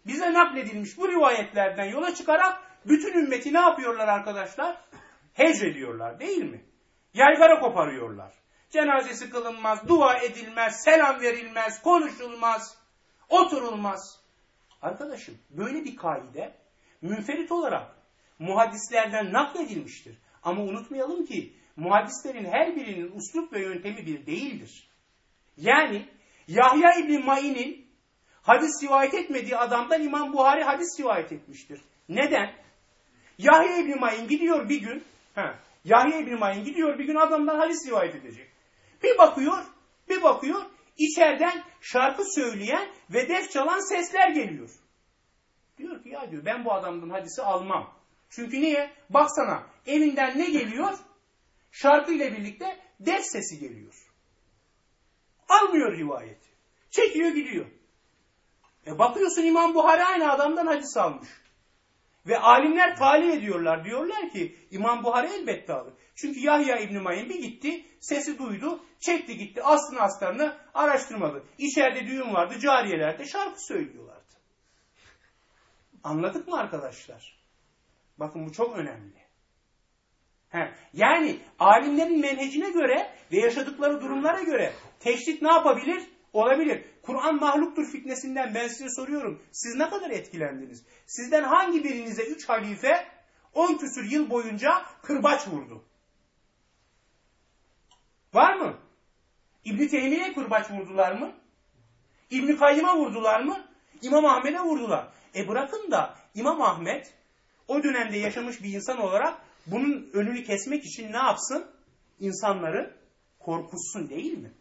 bize nakledilmiş bu rivayetlerden yola çıkarak bütün ümmeti ne yapıyorlar arkadaşlar? Hecrediyorlar değil mi? Yaygara koparıyorlar. Cenazesi kılınmaz, dua edilmez, selam verilmez, konuşulmaz, oturulmaz. Arkadaşım böyle bir kaide münferit olarak muhaddislerden nakledilmiştir. Ama unutmayalım ki muhaddislerin her birinin uslup ve yöntemi bir değildir. Yani Yahya İbni Ma'in'in hadis rivayet etmediği adamdan İmam Buhari hadis rivayet etmiştir. Neden? Yahya İbni Ma'in gidiyor bir gün, he, Yahya İbni Ma'in gidiyor bir gün adamdan hadis rivayet edecek. Bir bakıyor, bir bakıyor, içeriden şarkı söyleyen ve def çalan sesler geliyor. Diyor ki ya diyor ben bu adamdan hadisi almam. Çünkü niye? Baksana evinden ne geliyor? Şarkı ile birlikte def sesi geliyor. Almıyor rivayeti. Çekiyor gidiyor. E bakıyorsun İmam Buhari aynı adamdan hadis almış. Ve alimler tali ediyorlar. Diyorlar ki İmam Buhari elbette alır. Çünkü Yahya İbn-i Mayin bir gitti, sesi duydu, çekti gitti, aslını astarını araştırmadı. İçeride düğün vardı, cariyeler de şarkı söylüyorlardı. Anladık mı arkadaşlar? Bakın bu çok önemli. He, yani alimlerin menhecine göre ve yaşadıkları durumlara göre teşrik ne yapabilir? Olabilir. Kur'an mahluktur fitnesinden ben size soruyorum. Siz ne kadar etkilendiniz? Sizden hangi birinize üç halife on küsür yıl boyunca kırbaç vurdu? Var mı? İbni Teymiye kırbaç vurdular mı? İbni Kayyım'a vurdular mı? İmam Ahmet'e vurdular. E bırakın da İmam Ahmet o dönemde yaşamış bir insan olarak bunun önünü kesmek için ne yapsın? İnsanları korkutsun değil mi?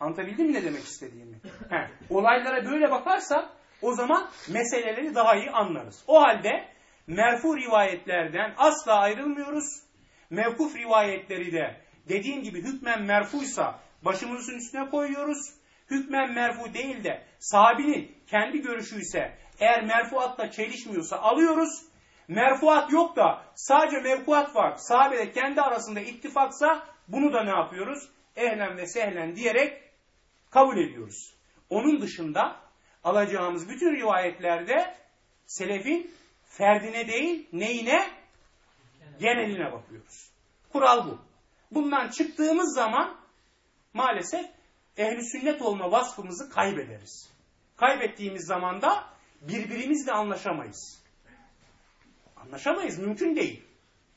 Anlatabildim mi ne demek istediğimi? He, olaylara böyle bakarsak o zaman meseleleri daha iyi anlarız. O halde merfu rivayetlerden asla ayrılmıyoruz. Mevkuf rivayetleri de dediğim gibi hükmen merfuysa başımızın üstüne koyuyoruz. Hükmen merfu değil de sahabinin kendi görüşü ise eğer merfuatla çelişmiyorsa alıyoruz. Merfuat yok da sadece mevkuat var. Sahabede kendi arasında ittifaksa bunu da ne yapıyoruz? Ehlen ve sehlen diyerek kabul ediyoruz. Onun dışında alacağımız bütün rivayetlerde selefin ferdine değil neyine? Geneline bakıyoruz. Kural bu. Bundan çıktığımız zaman maalesef ehli sünnet olma vasfımızı kaybederiz. Kaybettiğimiz zaman da birbirimizle anlaşamayız. Anlaşamayız, mümkün değil.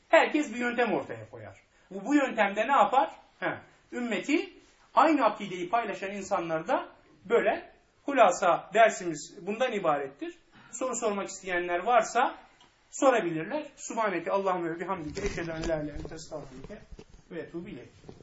Herkes bir yöntem ortaya koyar. Bu, bu yöntemde ne yapar? He, ümmeti aynı akideyi paylaşan insanlar da böyle hulasa dersimiz bundan ibarettir. Soru sormak isteyenler varsa sorabilirler. Subhaneke Allahümme ve bihamdike eşheden la ve etûbü